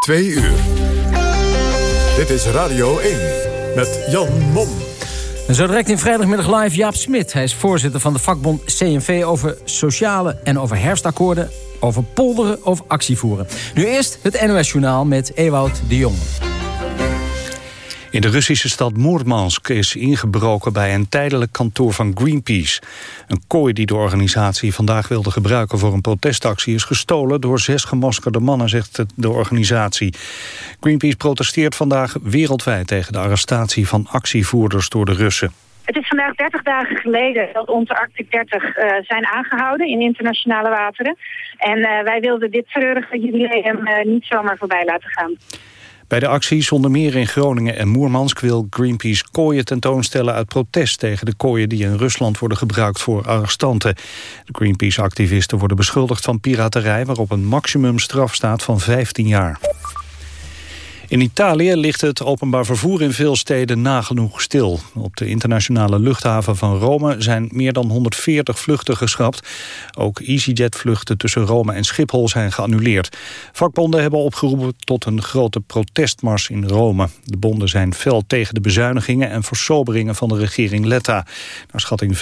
Twee uur. Dit is Radio 1 met Jan Mom. En zo direct in vrijdagmiddag live Jaap Smit. Hij is voorzitter van de vakbond CNV over sociale en over herfstakkoorden... over polderen, over actievoeren. Nu eerst het NOS-journaal met Ewout de Jong. In de Russische stad Moermansk is ingebroken bij een tijdelijk kantoor van Greenpeace. Een kooi die de organisatie vandaag wilde gebruiken voor een protestactie... is gestolen door zes gemaskerde mannen, zegt de organisatie. Greenpeace protesteert vandaag wereldwijd tegen de arrestatie van actievoerders door de Russen. Het is vandaag 30 dagen geleden dat onze Arctic 30 uh, zijn aangehouden in internationale wateren. En uh, wij wilden dit treurige jubileum uh, niet zomaar voorbij laten gaan. Bij de actie zonder meer in Groningen en Moermansk wil Greenpeace kooien tentoonstellen uit protest tegen de kooien die in Rusland worden gebruikt voor arrestanten. De Greenpeace-activisten worden beschuldigd van piraterij waarop een maximumstraf staat van 15 jaar. In Italië ligt het openbaar vervoer in veel steden nagenoeg stil. Op de internationale luchthaven van Rome zijn meer dan 140 vluchten geschrapt. Ook EasyJet-vluchten tussen Rome en Schiphol zijn geannuleerd. Vakbonden hebben opgeroepen tot een grote protestmars in Rome. De bonden zijn fel tegen de bezuinigingen en versoberingen van de regering Letta. Naar schatting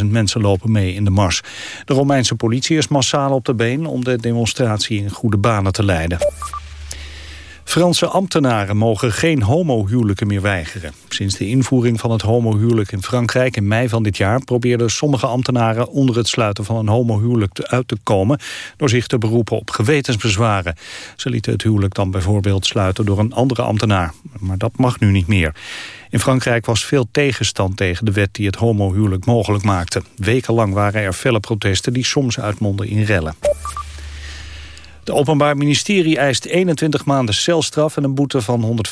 15.000 mensen lopen mee in de mars. De Romeinse politie is massaal op de been om de demonstratie in goede banen te leiden. Franse ambtenaren mogen geen homohuwelijken meer weigeren. Sinds de invoering van het homohuwelijk in Frankrijk in mei van dit jaar... probeerden sommige ambtenaren onder het sluiten van een homohuwelijk uit te komen... door zich te beroepen op gewetensbezwaren. Ze lieten het huwelijk dan bijvoorbeeld sluiten door een andere ambtenaar. Maar dat mag nu niet meer. In Frankrijk was veel tegenstand tegen de wet die het homohuwelijk mogelijk maakte. Wekenlang waren er felle protesten die soms uitmonden in rellen. Het Openbaar Ministerie eist 21 maanden celstraf en een boete van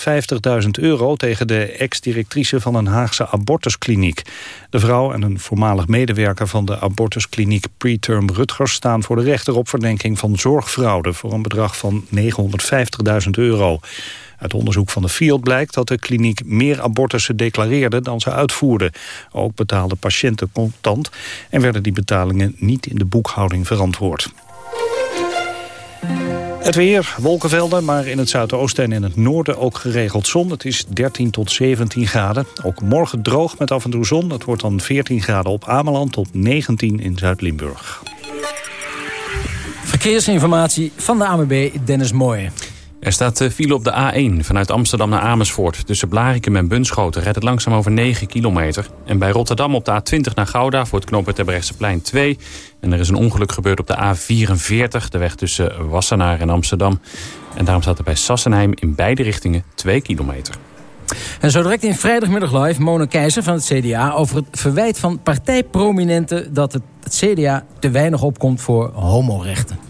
150.000 euro tegen de ex-directrice van een Haagse abortuskliniek. De vrouw en een voormalig medewerker van de abortuskliniek Preterm Rutgers staan voor de rechter op verdenking van zorgfraude voor een bedrag van 950.000 euro. Uit onderzoek van de Field blijkt dat de kliniek meer abortussen declareerde dan ze uitvoerde. Ook betaalden patiënten contant en werden die betalingen niet in de boekhouding verantwoord. Het weer, wolkenvelden, maar in het zuidoosten en in het noorden ook geregeld zon. Het is 13 tot 17 graden. Ook morgen droog met af en toe zon. Het wordt dan 14 graden op Ameland tot 19 in Zuid-Limburg. Verkeersinformatie van de AMB Dennis Mooij. Er staat file op de A1 vanuit Amsterdam naar Amersfoort. Tussen Blarikum en Bunschoten rijdt het langzaam over 9 kilometer. En bij Rotterdam op de A20 naar Gouda voor het knooppunt plein 2. En er is een ongeluk gebeurd op de A44, de weg tussen Wassenaar en Amsterdam. En daarom staat er bij Sassenheim in beide richtingen 2 kilometer. En zo direct in vrijdagmiddag live Mona Keizer van het CDA... over het verwijt van partijprominenten dat het CDA te weinig opkomt voor homorechten.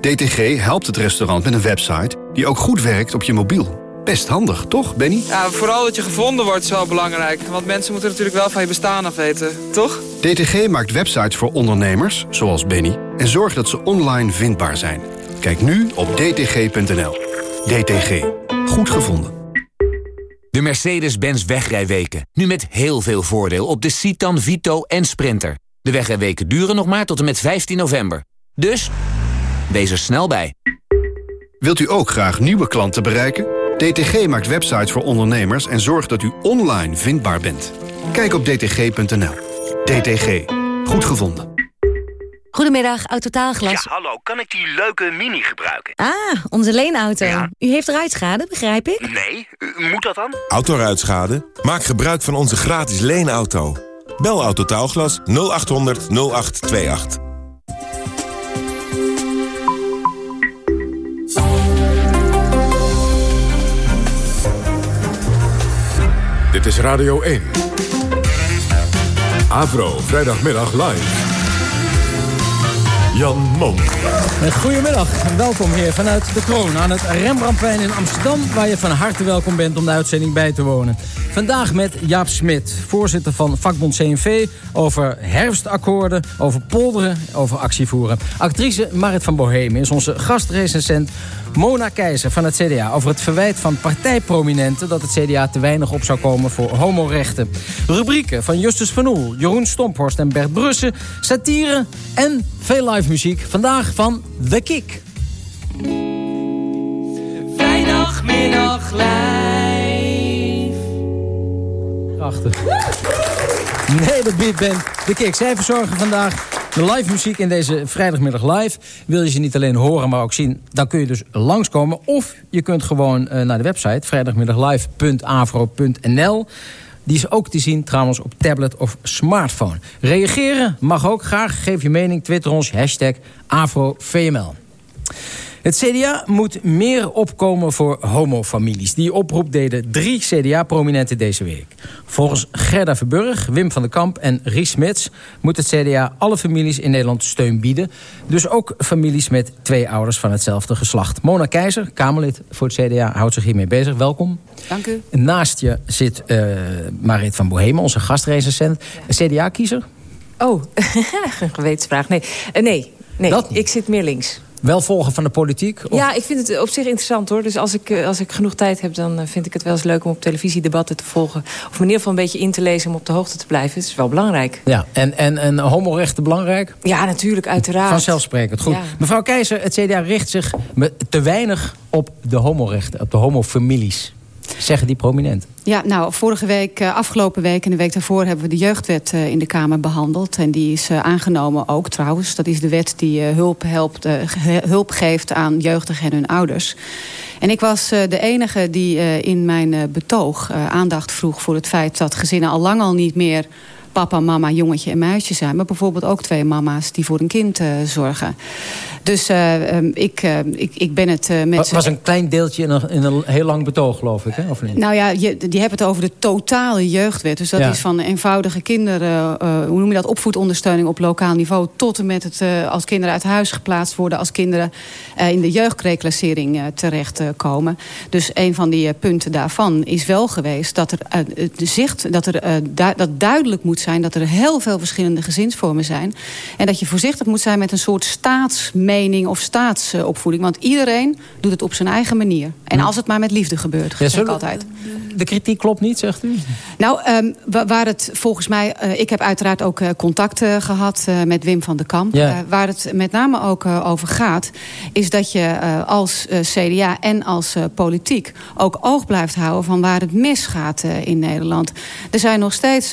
DTG helpt het restaurant met een website die ook goed werkt op je mobiel. Best handig, toch, Benny? Ja, vooral dat je gevonden wordt is wel belangrijk. Want mensen moeten natuurlijk wel van je bestaan af weten, toch? DTG maakt websites voor ondernemers, zoals Benny... en zorgt dat ze online vindbaar zijn. Kijk nu op dtg.nl. DTG. Goed gevonden. De Mercedes-Benz wegrijweken. Nu met heel veel voordeel op de Citan, Vito en Sprinter. De wegrijweken duren nog maar tot en met 15 november. Dus, wees er snel bij. Wilt u ook graag nieuwe klanten bereiken? DTG maakt websites voor ondernemers en zorgt dat u online vindbaar bent. Kijk op dtg.nl. DTG. Goed gevonden. Goedemiddag, Autotaalglas. Ja, hallo. Kan ik die leuke Mini gebruiken? Ah, onze leenauto. U heeft ruitschade, begrijp ik? Nee, moet dat dan? Autoruitschade? Maak gebruik van onze gratis leenauto. Bel Autotaalglas 0800 0828. Dit is Radio 1. Avro, vrijdagmiddag live. Jan Mom. Goedemiddag en welkom hier vanuit de Kroon aan het Rembrandtplein in Amsterdam... waar je van harte welkom bent om de uitzending bij te wonen. Vandaag met Jaap Smit, voorzitter van vakbond CNV... over herfstakkoorden, over polderen, over actievoeren. Actrice Marit van Bohemen is onze gastrecensent... Mona Keizer van het CDA over het verwijt van partijprominenten... dat het CDA te weinig op zou komen voor homorechten. Rubrieken van Justus van Oel, Jeroen Stomphorst en Bert Brussen... satire en veel live muziek. Vandaag van The Kick. Vrijdagmiddag live. Prachtig. Nee, de beatband The Kick. Zij verzorgen vandaag de live muziek in deze vrijdagmiddag live. Wil je ze niet alleen horen, maar ook zien, dan kun je dus langskomen. Of je kunt gewoon uh, naar de website vrijdagmiddaglive.avro.nl. Die is ook te zien trouwens op tablet of smartphone. Reageren mag ook graag. Geef je mening, twitter ons, hashtag AfroVML. Het CDA moet meer opkomen voor homofamilies. Die oproep deden drie CDA-prominenten deze week. Volgens Gerda Verburg, Wim van den Kamp en Ries Smits... moet het CDA alle families in Nederland steun bieden. Dus ook families met twee ouders van hetzelfde geslacht. Mona Keizer, Kamerlid voor het CDA, houdt zich hiermee bezig. Welkom. Dank u. Naast je zit uh, Marit van Bohemen, onze gastrecensent. CDA-kiezer? Oh, een gewetensvraag. Nee, uh, nee, nee. ik zit meer links. Wel volgen van de politiek? Of? Ja, ik vind het op zich interessant hoor. Dus als ik, als ik genoeg tijd heb, dan vind ik het wel eens leuk om op televisie debatten te volgen. Of in ieder geval een beetje in te lezen om op de hoogte te blijven. Het is wel belangrijk. Ja, en, en, en homorechten belangrijk? Ja, natuurlijk, uiteraard. Vanzelfsprekend, goed. Ja. Mevrouw Keizer, het CDA richt zich te weinig op de homorechten, op de homofamilies. Zeggen die prominent? Ja, nou, vorige week, afgelopen week en de week daarvoor... hebben we de jeugdwet in de Kamer behandeld. En die is aangenomen ook trouwens. Dat is de wet die hulp, helpt, hulp geeft aan jeugdigen en hun ouders. En ik was de enige die in mijn betoog aandacht vroeg... voor het feit dat gezinnen al lang al niet meer papa, mama, jongetje en meisje zijn. Maar bijvoorbeeld ook twee mama's die voor een kind uh, zorgen. Dus uh, um, ik, uh, ik, ik ben het met... Het was een klein deeltje in een, in een heel lang betoog, geloof ik, hè? of niet? Nou ja, je, die hebben het over de totale jeugdwet. Dus dat ja. is van eenvoudige kinderen... hoe noem je dat, opvoedondersteuning op lokaal niveau... tot en met het als kinderen uit huis geplaatst worden... als kinderen in de jeugdreclassering terechtkomen. dus een van die punten daarvan is wel geweest... dat er, de zicht, dat er dat duidelijk moet zijn dat er heel veel verschillende gezinsvormen zijn. En dat je voorzichtig moet zijn met een soort staatsmening of staatsopvoeding. Want iedereen doet het op zijn eigen manier. En als het maar met liefde gebeurt, ja, zeg ik altijd. De kritiek klopt niet, zegt u? Nou, um, waar het volgens mij... Uh, ik heb uiteraard ook uh, contact uh, gehad met Wim van den Kamp. Ja. waar het met name ook over gaat... is dat je als CDA en als politiek ook oog blijft houden... van waar het misgaat in Nederland. Er zijn nog steeds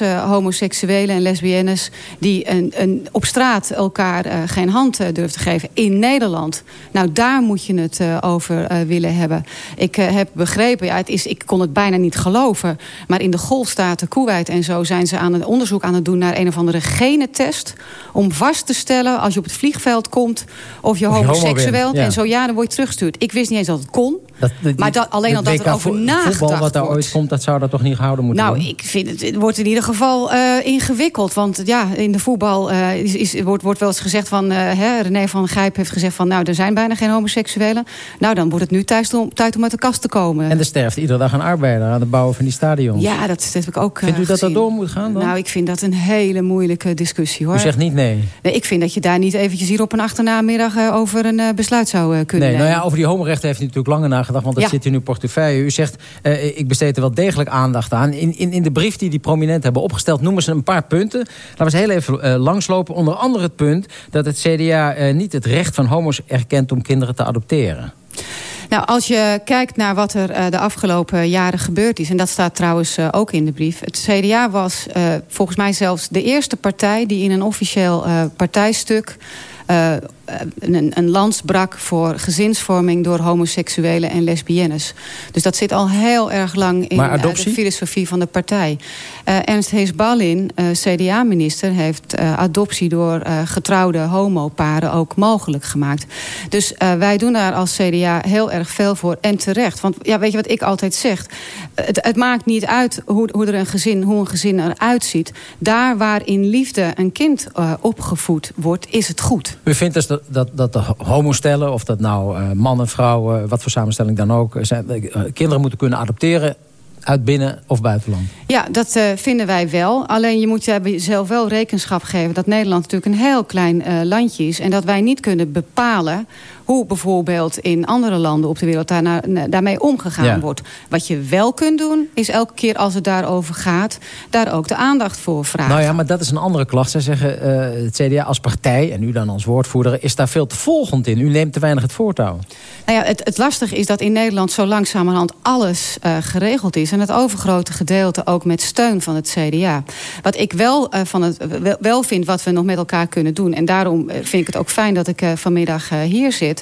homoseksuelen en lesbiennes... die een, een, op straat elkaar geen hand durven te geven in Nederland. Nou, daar moet je het over willen hebben. Ik heb begrepen, ja, het is, ik kon het bijna niet geloven. Maar in de golfstaten, Kuwait en zo... zijn ze aan een onderzoek aan het doen naar een of andere genetest... om vast te stellen als je op het vliegveld komt... of je, of je homoseksueel bent. Ja. En zo ja, dan word je teruggestuurd. Ik wist niet eens dat het kon. Dat, die, maar dat, alleen al dat er over nagedacht voetbal wat daar wordt. ooit komt, dat zou dat toch niet gehouden moeten nou, worden? Nou, ik vind het, het wordt in ieder geval uh, ingewikkeld. Want ja, in de voetbal uh, is, is, wordt, wordt wel eens gezegd van... Uh, hè, René van Gijp heeft gezegd van... nou, er zijn bijna geen homoseksuelen. Nou, dan wordt het nu tijd om, tijd om uit de kast te komen. En er sterft iedere dag een arbeider aan het bouwen van die stadions. Ja, dat, dat heb ik ook Vindt u dat dat door moet gaan dan? Nou, ik vind dat een hele moeilijke discussie, hoor. U zegt niet nee? Nee, ik vind dat je daar niet eventjes hier op een achternamiddag... over een besluit zou kunnen nee, nemen. Nou ja, over die homorechten heeft u natuurlijk langer nagedacht... want dat Ja. zit in uw portefeuille. U zegt, uh, ik besteed er wel degelijk aandacht aan. In, in, in de brief die die prominenten hebben opgesteld... noemen ze een paar punten. Laten we eens heel even uh, langslopen. Onder andere het punt dat het CDA uh, niet het recht van homo's erkent... om kinderen te adopteren. Nou, als je kijkt naar wat er uh, de afgelopen jaren gebeurd is... en dat staat trouwens uh, ook in de brief... het CDA was uh, volgens mij zelfs de eerste partij... die in een officieel partijstuk een, een lans brak voor gezinsvorming door homoseksuelen en lesbiennes. Dus dat zit al heel erg lang in uh, de filosofie van de partij. Uh, Ernst Hees Ballin, CDA-minister, heeft adoptie door getrouwde homoparen ook mogelijk gemaakt. Dus wij doen daar als CDA heel erg veel voor en terecht. Want ja, weet je wat ik altijd zeg? Het, het maakt niet uit hoe, hoe, er een gezin, hoe een gezin eruit ziet. Daar waar in liefde een kind opgevoed wordt, is het goed. U vindt dus dat, dat, dat de homostellen, of dat nou uh, mannen, vrouwen, wat voor samenstelling dan ook, zijn, uh, kinderen moeten kunnen adopteren uit binnen- of buitenland? Ja, dat vinden wij wel. Alleen je moet jezelf wel rekenschap geven... dat Nederland natuurlijk een heel klein landje is... en dat wij niet kunnen bepalen hoe bijvoorbeeld in andere landen op de wereld daarna, daarmee omgegaan ja. wordt. Wat je wel kunt doen, is elke keer als het daarover gaat... daar ook de aandacht voor vragen. Nou ja, maar dat is een andere klacht. Zij zeggen, uh, het CDA als partij, en u dan als woordvoerder... is daar veel te volgend in. U neemt te weinig het voortouw. Nou ja, het, het lastige is dat in Nederland zo langzamerhand alles uh, geregeld is. En het overgrote gedeelte ook met steun van het CDA. Wat ik wel, uh, van het, wel, wel, vind wat we nog met elkaar kunnen doen... en daarom vind ik het ook fijn dat ik vanmiddag hier zit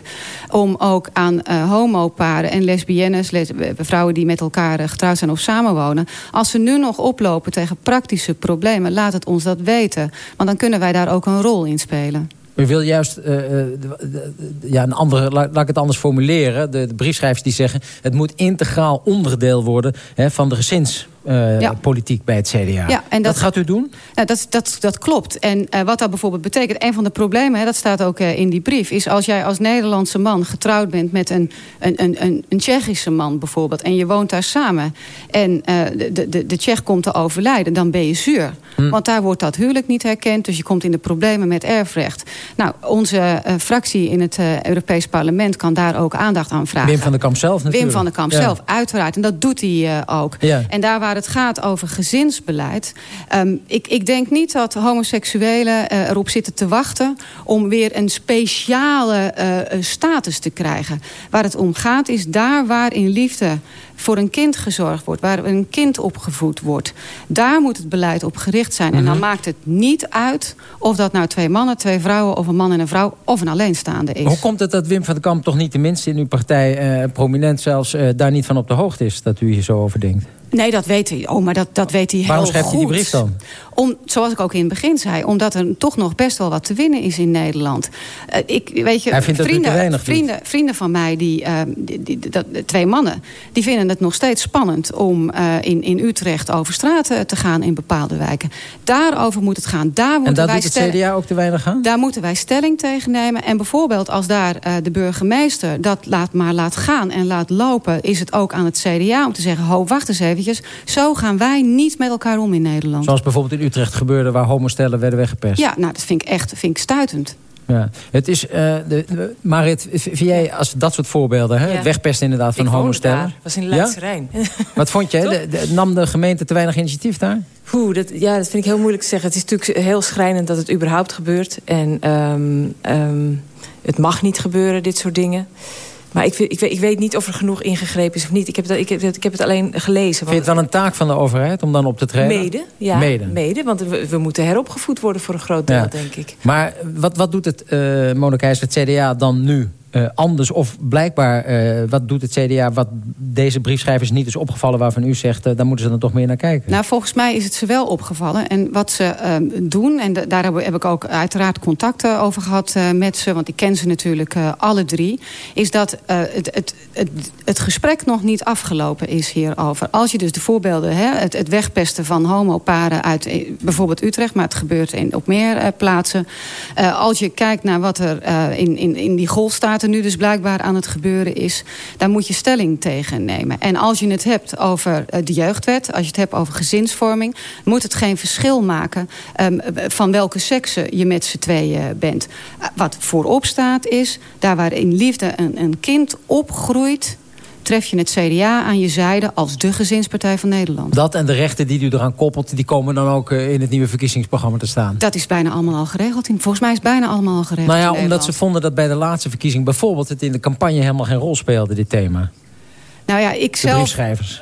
om ook aan uh, homoparen en lesbiennes... Les vrouwen die met elkaar uh, getrouwd zijn of samenwonen... als ze nu nog oplopen tegen praktische problemen... laat het ons dat weten. Want dan kunnen wij daar ook een rol in spelen. U wil juist uh, ja, een andere, laat, ik het anders formuleren. De, de briefschrijvers die zeggen... het moet integraal onderdeel worden hè, van de gezins uh, ja. politiek bij het CDA. Ja, en dat, dat, gaat u doen? Ja, dat, dat, dat klopt. En uh, wat dat bijvoorbeeld betekent... een van de problemen, hè, dat staat ook uh, in die brief... is als jij als Nederlandse man getrouwd bent met een, een, een, een Tsjechische man bijvoorbeeld... en je woont daar samen en de, de, de Tsjech komt te overlijden... dan ben je zuur. Hm. Want daar wordt dat huwelijk niet herkend... dus je komt in de problemen met erfrecht. Nou, onze fractie in het Europees Parlement... kan daar ook aandacht aan vragen. Wim van der Kamp zelf natuurlijk. Wim van der Kamp ja. zelf, uiteraard. En dat doet hij ook. Ja. En daar waar het gaat over gezinsbeleid... Um, ik, ik denk niet dat homoseksuelen uh, erop zitten te wachten... om weer een speciale uh, status te krijgen. Waar het om gaat is daar waar in liefde voor een kind gezorgd wordt... waar een kind opgevoed wordt. Daar moet het beleid op gericht zijn. Mm -hmm. En dan maakt het niet uit of dat nou twee mannen, twee vrouwen... of een man en een vrouw of een alleenstaande is. Hoe komt het dat Wim van den Kamp toch niet de minste in uw partij... Uh, prominent zelfs, uh, daar niet van op de hoogte is... dat u hier zo over denkt? Nee, dat weet hij. Oh, maar dat, dat weet hij Waarom heel schrijft goed. hij die brief dan? Om, zoals ik ook in het begin zei, omdat er toch nog best wel wat te winnen is in Nederland. Uh, ik, weet je, hij vindt vrienden, dat weinig vrienden, vrienden van mij, die, uh, die, die, dat, twee mannen, die vinden het nog steeds spannend om uh, in, in Utrecht over straten te gaan in bepaalde wijken. Daarover moet het gaan. Daar moeten en daar wij doet het CDA ook te weinig gaan? Daar moeten wij stelling tegen nemen. En bijvoorbeeld als daar de burgemeester dat laat, maar laat gaan en laat lopen, is het ook aan het CDA om te zeggen, ho, wacht eens eventjes, zo gaan wij niet met elkaar om in Nederland. Zoals bijvoorbeeld in Utrecht gebeurde waar homostellen werden weggepest. Ja, nou dat vind ik echt vind ik stuitend. Ja. Het is, uh, de, de, Marit, vind jij als dat soort voorbeelden, hè? Ja. het wegpesten inderdaad van homostellen? Dat was in Leidse ja? Rijn. Wat vond? De, de, nam de gemeente te weinig initiatief daar? Oeh, dat, ja, dat vind ik heel moeilijk te zeggen. Het is natuurlijk heel schrijnend dat het überhaupt gebeurt. En um, um, het mag niet gebeuren, dit soort dingen. Maar ik, vind, ik, weet, ik, weet, niet of er genoeg ingegrepen is of niet. Ik heb, dat, ik heb, ik heb het alleen gelezen. Vind je het dan een taak van de overheid om dan op te treden? Mede, ja. Mede, mede want we, we, moeten heropgevoed worden voor een groot deel, ja. denk ik. Maar wat, wat doet het, uh, Monika, het CDA dan nu? Uh, anders of blijkbaar, uh, wat doet het CDA... wat deze briefschrijvers niet is opgevallen waarvan u zegt... Uh, daar moeten ze dan toch meer naar kijken? Nou, volgens mij is het ze wel opgevallen. En wat ze doen, en daar heb, heb, ik ook uiteraard contact over gehad met ze... want ik ken ze natuurlijk alle drie... is dat het, het, het, het, gesprek nog niet afgelopen is hierover. Als je dus de voorbeelden, hè, het, het wegpesten van homoparen uit bijvoorbeeld Utrecht... maar het gebeurt in, op meer plaatsen. als je kijkt naar wat er in, in, in die golfstaten nu dus blijkbaar aan het gebeuren is... daar moet je stelling tegen nemen. En als je het hebt over de jeugdwet, als je het hebt over gezinsvorming... moet het geen verschil maken um, van welke sekse je met z'n tweeën bent. Uh, wat voorop staat is, daar waar in liefde een kind opgroeit tref je het CDA aan je zijde als de gezinspartij van Nederland. Dat en de rechten die u eraan koppelt... die komen dan ook in het nieuwe verkiezingsprogramma te staan? Dat is bijna allemaal al geregeld. Volgens mij is het bijna allemaal al geregeld Nou ja, omdat ze vonden dat bij de laatste verkiezing... bijvoorbeeld het in de campagne helemaal geen rol speelde, dit thema. Nou ja, ik zelf.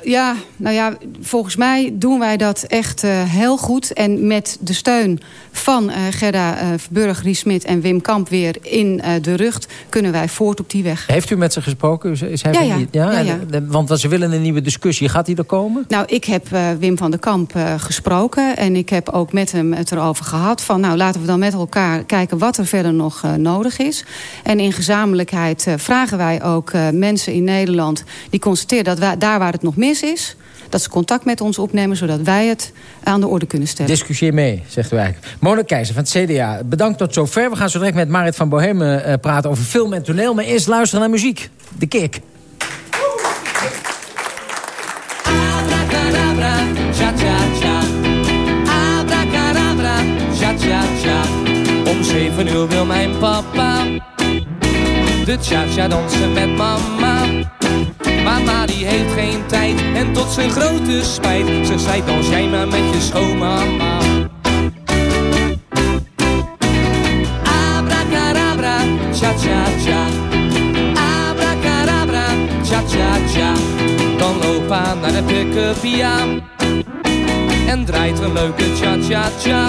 Ja, nou ja, volgens mij doen wij dat echt eh, heel goed. En met de steun van eh, Gerda Verburg, Ries Smit en Wim Kamp weer in eh, de rug... kunnen wij voort op die weg. Heeft u met ze gesproken? Is, hij Ja, ja. Ja, ja. Want ze willen een nieuwe discussie. Gaat die er komen? Nou, ik heb eh, Wim van der Kamp eh, gesproken. En ik heb ook met hem het erover gehad. Van nou, laten we dan met elkaar kijken wat er verder nog eh, nodig is. En in gezamenlijkheid eh, vragen wij ook eh, mensen in Nederland... die constateren dat wij, daar waar het nog mis is... dat ze contact met ons opnemen... zodat wij het aan de orde kunnen stellen. Discussieer mee, zegt u eigenlijk. Mona Keizer van het CDA, bedankt tot zover. We gaan zo direct met Marit van Bohemen eh, praten over film en toneel. Maar eerst luisteren naar muziek. De Kick. Om zeven uur wil mijn papa de cha-cha dansen met mama. Mama die heeft geen tijd en tot zijn grote spijt. Ze zei dans jij maar met je schoonmama. Abracadabra, cha cha cha. Abracadabra, cha cha cha. Dan loop aan naar de pick-up, ja. En draait een leuke cha-cha-cha.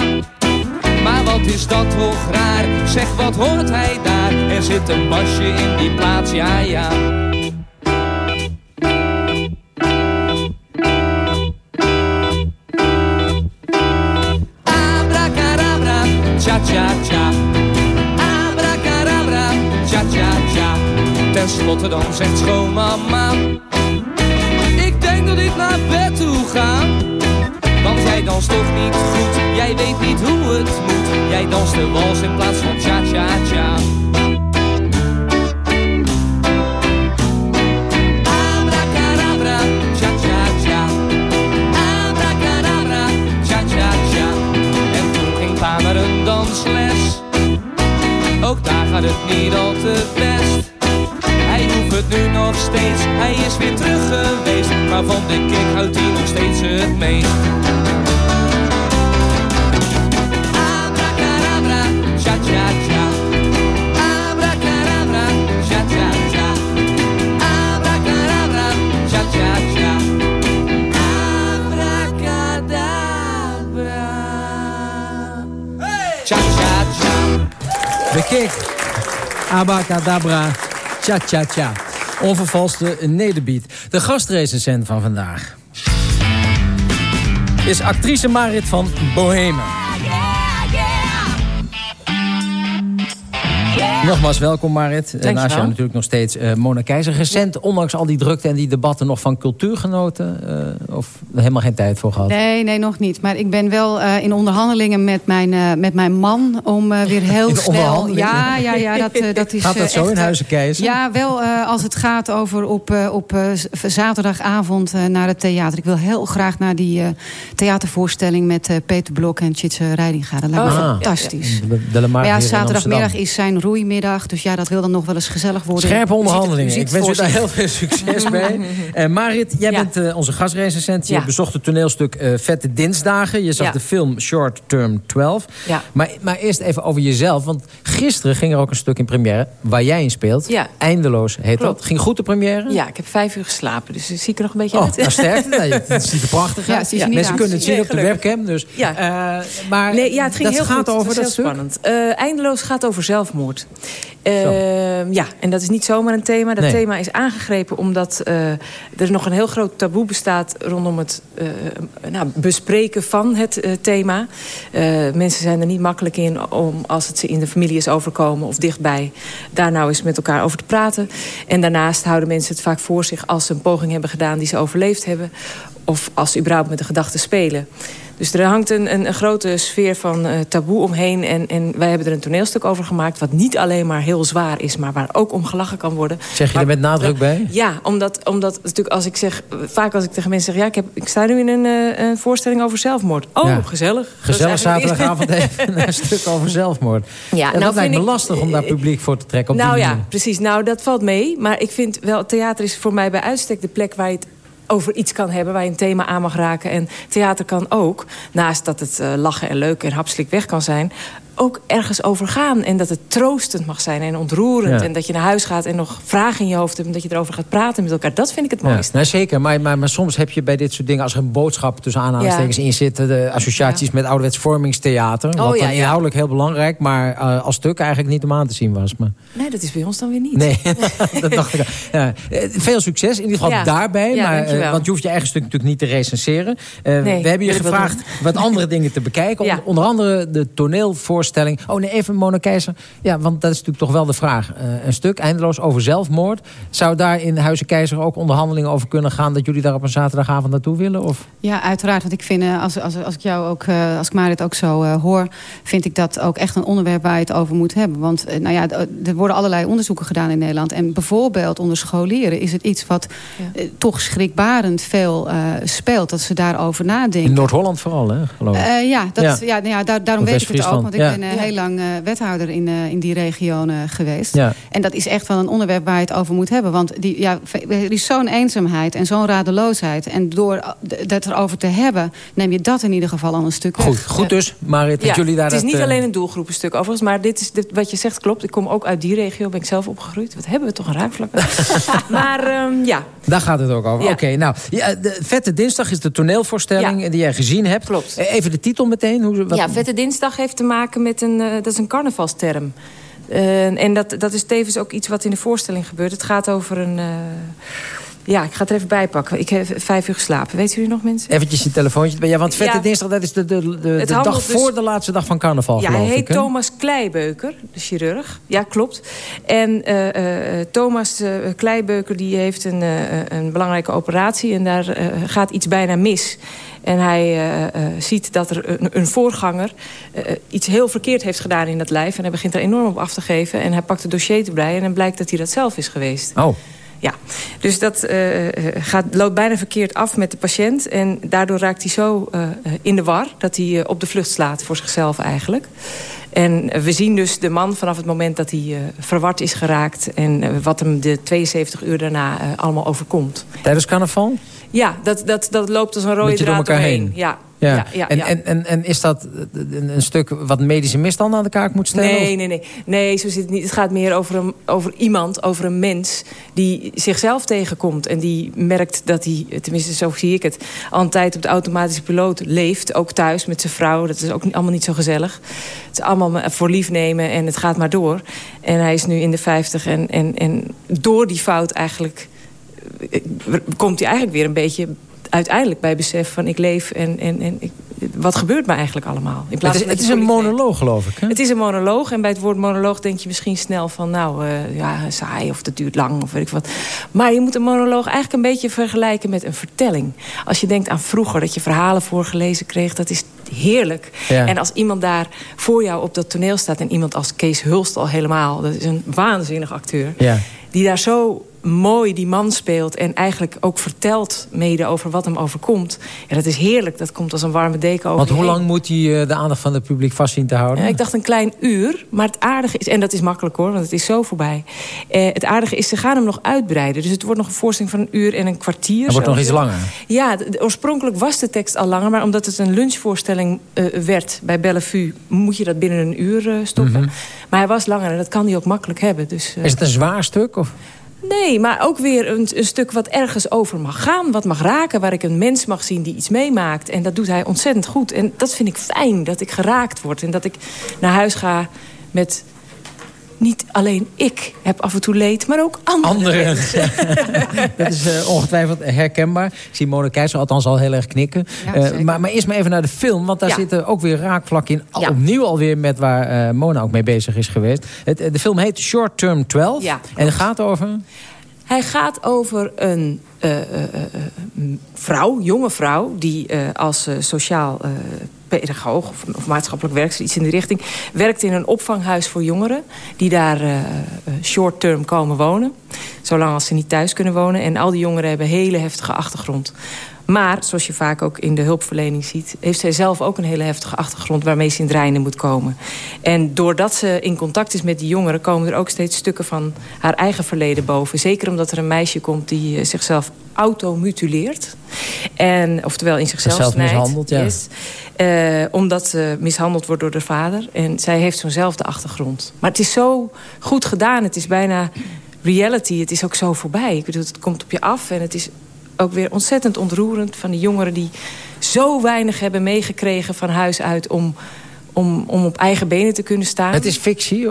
Maar wat is dat toch raar? Zeg, wat hoort hij daar? Er zit een basje in die plaats, ja, ja. Cha-cha-cha. Abracadabra, cha-cha-cha. Ten slotte dan zegt schoonmama. Ik denk dat ik naar bed toe ga. Want jij danst toch niet goed, jij weet niet hoe het moet. Jij danst de wals in plaats van cha-cha-cha. Ook daar gaat het niet al te best. Hij hoeft het nu nog steeds, hij is weer terug geweest. Maar van de kick houdt hij nog steeds het meest. Kick. Abacadabra. Cha-cha-cha. Onvervalste nederbeat. De gastrecensent van vandaag is actrice Marit van Bohemen. Nogmaals welkom Marit. En Dankjewel. naast jou natuurlijk nog steeds eh, Mona Keizer. Recent, ondanks al die drukte en die debatten... nog van cultuurgenoten? eh, of helemaal geen tijd voor gehad? Nee, nee, nog niet. Maar ik ben wel eh, in onderhandelingen met mijn, eh, met mijn man... om eh, weer heel snel... Ja, ja, ja, dat, eh, dat is Gaat dat eh, zo echt, in eh, Huizen Keizer? Ja, wel eh, als het gaat over op, eh, op eh, zaterdagavond eh, naar het theater. Ik wil heel graag naar die eh, theatervoorstelling... met eh, Peter Blok en Tjitse Rijdinga. Dat lijkt me Ah. fantastisch. De, de Lamar Maar ja, zaterdagmiddag is zijn Dus ja, dat wil dan nog wel eens gezellig worden. Scherpe ziet het- onderhandelingen. Ik wens u daar heel veel succes mee. Eh, Marit, jij Ja. bent eh, onze gastrecensent. Je Ja. bezocht het toneelstuk eh, Vette Dinsdagen. Je zag Ja. de film Short Term 12. Ja. Maar, maar eerst even over jezelf. Want gisteren ging er ook een stuk in première... waar jij in speelt. Ja. Eindeloos heet Klopt. dat. Ging goed de première? Ja, ik heb vijf uur geslapen, dus zie ik er nog een beetje Oh, uit. nou sterkte. Nee, het ziet er prachtig uit. Mensen kunnen het zien Nee, op de webcam. Dus, Ja. eh, maar Nee, ja, het ging dat heel gaat goed. over dat heel spannend. Eh, eindeloos gaat over zelfmoord. Eh, ja, en dat is niet zomaar een thema. Dat Nee. thema is aangegrepen omdat eh, er nog een heel groot taboe bestaat... rondom het eh, nou, bespreken van het eh, thema. Mensen zijn er niet makkelijk in om, als het ze in de familie is overkomen... of dichtbij, daar nou eens met elkaar over te praten. En daarnaast houden mensen het vaak voor zich... als ze een poging hebben gedaan die ze overleefd hebben... of als ze überhaupt met de gedachten spelen. Dus er hangt een, een, een grote sfeer van eh, taboe omheen. En, en wij hebben er een toneelstuk over gemaakt... wat niet alleen maar heel zwaar is, maar waar ook om gelachen kan worden. Zeg je Maar- er met nadruk bij? Ja, omdat, omdat natuurlijk als ik zeg... vaak als ik tegen mensen zeg... ja, ik, heb, ik sta nu in een, eh, een voorstelling over zelfmoord. Oh, Ja. gezellig. Gezellig zaterdagavond even een stuk over zelfmoord. Ja, nou dat lijkt me ik- lastig om daar publiek voor te trekken. Op nou ja, precies. Nou, dat valt mee. Maar ik vind wel, theater is voor mij bij uitstek de plek waar je het over iets kan hebben, waar je een thema aan mag raken. En theater kan ook, naast dat het eh, lachen en leuk en hapselijk weg kan zijn... ook ergens over gaan. En dat het troostend mag zijn en ontroerend. Ja. En dat je naar huis gaat en nog vragen in je hoofd hebt... en dat je erover gaat praten met elkaar. Dat vind ik het Ja, mooiste. nou zeker, maar, maar, maar soms heb je bij dit soort dingen... als er een boodschap tussen aanhalingstekens Ja. in zit... de associaties met ouderwets vormingstheater. Oh, wat ja, dan ja. inhoudelijk heel belangrijk... maar eh, als stuk eigenlijk niet om aan te zien was. Maar, Nee, dat is bij ons dan weer niet. nee, dat dacht ik al. Ja, eh, veel succes, in ieder geval Ja. daarbij. Ja, maar, eh, want je hoeft je eigen stuk natuurlijk niet te recenseren. Eh, Nee, we hebben je gevraagd wat andere dingen te bekijken. Ja. Onder, onder andere de toneelvoorstelling... Oh nee, even Mona Keizer. Ja, want dat is natuurlijk toch wel de vraag. Eh, een stuk, eindeloos, over zelfmoord. Zou daar in Huizen Keizer ook onderhandelingen over kunnen gaan... dat jullie daar op een zaterdagavond naartoe willen? Of? Ja, uiteraard. Want ik vind, eh, als, als, als ik jou ook, eh, als ik Marit ook zo hoor, vind ik dat ook echt een onderwerp waar je het over moet hebben. Want nou ja, er worden allerlei onderzoeken gedaan in Nederland. En bijvoorbeeld onder scholieren is het iets wat toch schrikbarend veel speelt. Dat ze daarover nadenken. In Noord-Holland vooral, hè, geloof ik. Ja, dat, Ja. ja. nou ja, daar, daarom weet ik het ook. Want ik ja. Ben eh, heel lang eh, wethouder in, eh, in die regio eh, geweest. Ja. En dat is echt wel een onderwerp waar je het over moet hebben. Want die, ja, er is zo'n eenzaamheid en zo'n radeloosheid. En door dat erover te hebben, neem je dat in ieder geval al een stuk weg. Goed, goed dus, Marit, dat jullie daar... het is dat, niet alleen een doelgroepenstuk overigens. Maar dit is, dit, wat je zegt klopt. Ik kom ook uit die regio. Ben ik zelf opgegroeid. Wat hebben we toch een raakvlak. maar ehm, ja. Daar gaat het ook over. Ja. Oké, nou, ja, de Vette Dinsdag is de toneelvoorstelling Ja. die jij gezien hebt. Klopt. Even de titel meteen. Hoe, wat, Ja, Vette Dinsdag heeft te maken met een... eh, dat is een carnavalsterm. Eh, en dat, dat is tevens ook iets wat in de voorstelling gebeurt. Het gaat over een... eh, ja, ik ga het er even bijpakken. Ik heb vijf uur geslapen. Weten jullie nog, mensen? Eventjes je telefoontje. Ja, want Vette Ja. Dinsdag, dat is de, de, de, de dag dus- voor de laatste dag van carnaval, Ja, hij heet ik. Thomas Kleibeuker, de chirurg. Ja, klopt. En eh, eh, Thomas eh, Kleibeuker die heeft een, een belangrijke operatie... en daar gaat iets bijna mis. En hij ziet dat er een, een voorganger iets heel verkeerd heeft gedaan in dat lijf. En hij begint er enorm op af te geven. En hij pakt het dossier erbij en dan blijkt dat hij dat zelf is geweest. Oh. Ja, dus dat eh, eh, gaat, loopt bijna verkeerd af met de patiënt. En daardoor raakt hij zo eh, in de war dat hij op de vlucht slaat voor zichzelf eigenlijk. En we zien dus de man vanaf het moment dat hij verward is geraakt... en wat hem de 72 uur daarna allemaal overkomt. Tijdens carnaval? Ja, dat, dat, dat loopt als een rode Beetje door draad elkaar heen. Ja, Ja. ja, ja, en. En, en, en is dat een, een stuk wat medische misstanden aan de kaak moet stellen? Nee, of- nee, nee. Nee, zo zit het niet. Het gaat meer over, een, over iemand, over een mens... die zichzelf tegenkomt. En die merkt dat hij, tenminste zo zie ik het... al een tijd op de automatische piloot leeft. Ook thuis met zijn vrouw. Dat is ook niet- allemaal niet zo gezellig. Het is allemaal voor lief nemen en het gaat maar door. En hij is nu in de 50 en, en, en door die fout eigenlijk... eh, komt hij eigenlijk weer een beetje uiteindelijk bij besef van ik leef en, en, en ik, wat gebeurt me eigenlijk allemaal? In Het plaats is, van het is een monoloog, geloof ik. Hè? het is een monoloog en bij het woord monoloog denk je misschien snel van... nou, eh, ja, saai of dat duurt lang of weet ik wat. Maar je moet een monoloog eigenlijk een beetje vergelijken met een vertelling. Als je denkt aan vroeger dat je verhalen voorgelezen kreeg, dat is heerlijk. Ja. En als iemand daar voor jou op dat toneel staat... en iemand als Kees Hulst al helemaal, dat is een waanzinnig acteur... Ja. die daar zo mooi die man speelt... en eigenlijk ook vertelt mede over wat hem overkomt. Ja, dat is heerlijk. Dat komt als een warme deken over Want hoe lang moet hij eh, de aandacht van het publiek vast zien te houden? Ja, ik dacht een klein uur. Maar het aardige is, en dat is makkelijk hoor, want het is zo voorbij. Eh, het aardige is, ze gaan hem nog uitbreiden. Dus het wordt nog een voorstelling van een uur en een kwartier. Hij wordt nog iets langer. Ja, de- de- oorspronkelijk was de tekst al langer. Maar omdat het een lunchvoorstelling eh, werd bij Bellevue... moet je dat binnen een uur stoppen. Mhm. Maar hij was langer en dat kan hij ook makkelijk hebben. Dus, Is het een zwaar stuk? Of? Nee, maar ook weer een, stuk wat ergens over mag gaan. Wat mag raken, waar ik een mens mag zien die iets meemaakt. En dat doet hij ontzettend goed. En dat vind ik fijn, dat ik geraakt word. En dat ik naar huis ga met... Niet alleen ik heb af en toe leed, maar ook anderen. Anderen. dat is eh, ongetwijfeld herkenbaar. Ik zie Mona Keizer althans al heel erg knikken. Ja, Eh, maar, maar eerst maar even naar de film. Want daar Ja. zitten ook weer raakvlakken in. Al Ja. Opnieuw alweer met waar eh, Mona ook mee bezig is geweest. Het, de film heet Short Term 12. Ja, en het gaat over... Hij gaat over een eh, eh, eh, vrouw, jonge vrouw... die eh, als sociaal eh, pedagoog of, of maatschappelijk werkster, iets in die richting... werkt in een opvanghuis voor jongeren... die daar eh, eh, short-term komen wonen. Zolang als ze niet thuis kunnen wonen. En al die jongeren hebben hele heftige achtergrond. Maar, zoals je vaak ook in de hulpverlening ziet... heeft zij zelf ook een hele heftige achtergrond... waarmee ze in het reinen moet komen. En doordat ze in contact is met die jongeren... komen er ook steeds stukken van haar eigen verleden boven. Zeker omdat er een meisje komt die uh, zichzelf automutileert. En, oftewel in zichzelf Zelf snijdt. mishandeld, ja. Yes. Uh, omdat ze mishandeld wordt door de vader. En zij heeft zo'nzelfde achtergrond. Maar het is zo goed gedaan. Het is bijna reality. Het is ook zo voorbij. Ik bedoel, het komt op je af en het is ook weer ontzettend ontroerend van die jongeren die zo weinig hebben meegekregen van huis uit om, om, om op eigen benen te kunnen staan. Het is fictie?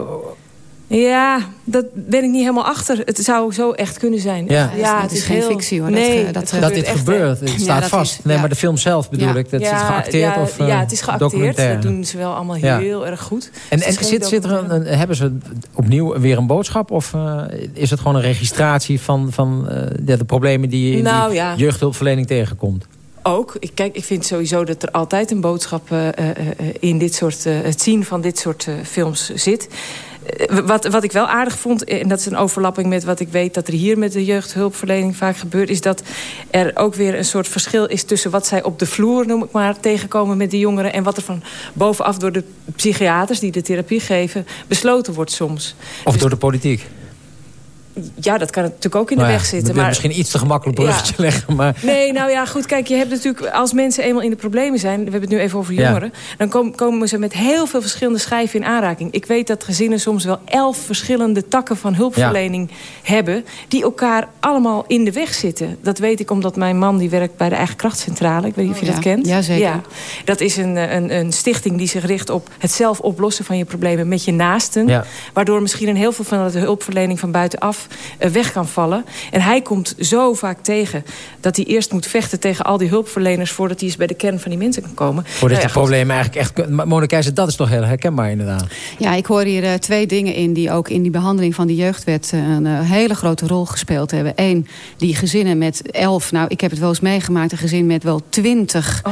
Ja, dat ben ik niet helemaal achter. Het zou zo echt kunnen zijn. Ja, ja het is geen heel... fictie hoor. Nee, dat, het dat dit echt, gebeurt. Het staat dat vast. is- nee, ja. maar de film zelf bedoel Ja. ik. Dat is het geacteerd ja, of uh, ja, het is geacteerd. Dat doen ze wel allemaal Ja. heel erg goed. En, Dus en zit, zit er een, hebben ze opnieuw weer een boodschap? Of uh, is het gewoon een registratie van, van uh, de problemen die je in Nou, die jeugdhulpverlening tegenkomt? Ook. Ik, kijk, ik vind sowieso dat er altijd een boodschap uh, in dit soort, het zien van dit soort films zit. Eh, Wat, wat ik wel aardig vond, en dat is een overlapping met wat ik weet... dat er hier met de jeugdhulpverlening vaak gebeurt... is dat er ook weer een soort verschil is tussen wat zij op de vloer... noem ik maar, tegenkomen met die jongeren... en wat er van bovenaf door de psychiaters die de therapie geven... besloten wordt soms. Of dus, door de politiek? Ja, dat kan natuurlijk ook in de nou ja, weg zitten. Maar misschien iets te gemakkelijk bruggetje ja. leggen. Maar... Nee, nou ja, goed. Kijk, je hebt natuurlijk, als mensen eenmaal in de problemen zijn... we hebben het nu even over jongeren... Ja. dan kom, komen ze met heel veel verschillende schijven in aanraking. Ik weet dat gezinnen soms wel elf verschillende takken van hulpverlening ja. hebben... die elkaar allemaal in de weg zitten. Dat weet ik omdat mijn man die werkt bij de Eigen Krachtcentrale. Ik weet niet of je oh, dat kent. Ja, zeker. Ja. Dat is een, een, een stichting die zich richt op het zelf oplossen van je problemen met je naasten. Waardoor misschien een heel veel van de hulpverlening van buitenaf weg kan vallen. En hij komt zo vaak tegen dat hij eerst moet vechten tegen al die hulpverleners... voordat hij eens bij de kern van die mensen kan komen. Voordat nou ja, die problemen eigenlijk echt... Keizer, dat is toch heel herkenbaar inderdaad. Ja, ik hoor hier uh, twee dingen in die ook in die behandeling van de jeugdwet... Uh, een uh, hele grote rol gespeeld hebben. Eén, die gezinnen met elf... nou, ik heb het wel eens meegemaakt, een gezin met wel twintig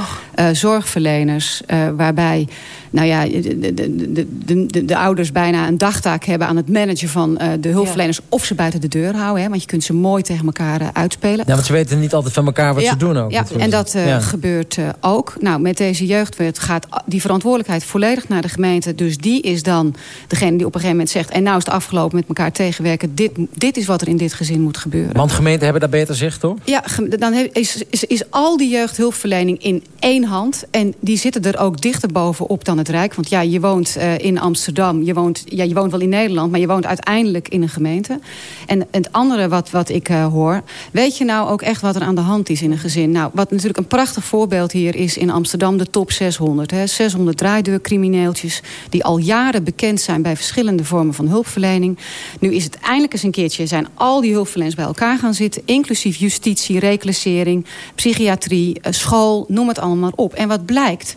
zorgverleners... waarbij nou ja, de, de, de, de, de ouders bijna een dagtaak hebben... aan het managen van de hulpverleners... Ja. of ze buiten de deur houden. Hè, want je kunt ze mooi tegen elkaar uh, uitspelen. Ja, want ze weten niet altijd van elkaar wat ja, ze doen ook. Ja, en dat uh, ja. gebeurt uh, ook. Nou, met deze jeugdwet gaat die verantwoordelijkheid volledig naar de gemeente. Dus die is dan degene die op een gegeven moment zegt... en nou is het afgelopen met elkaar tegenwerken. Dit, dit is wat er in dit gezin moet gebeuren. Want gemeenten hebben daar beter zicht, toch? Ja, dan is, is, is al die jeugdhulpverlening in één hand. En die zitten er ook dichter bovenop dan het Rijk. Want ja, je woont in Amsterdam. Je woont, ja, je woont wel in Nederland, maar je woont uiteindelijk in een gemeente. En het andere wat, wat ik uh, hoor... weet je nou ook echt wat er aan de hand is in een gezin? Nou, wat natuurlijk een prachtig voorbeeld hier is in Amsterdam... de top 600. Hè? 600 draaideurcrimineeltjes die al jaren bekend zijn... bij verschillende vormen van hulpverlening. Nu is het eindelijk eens een keertje... zijn al die hulpverleners bij elkaar gaan zitten... inclusief justitie, reclassering, psychiatrie, school, noem het allemaal op. En wat blijkt...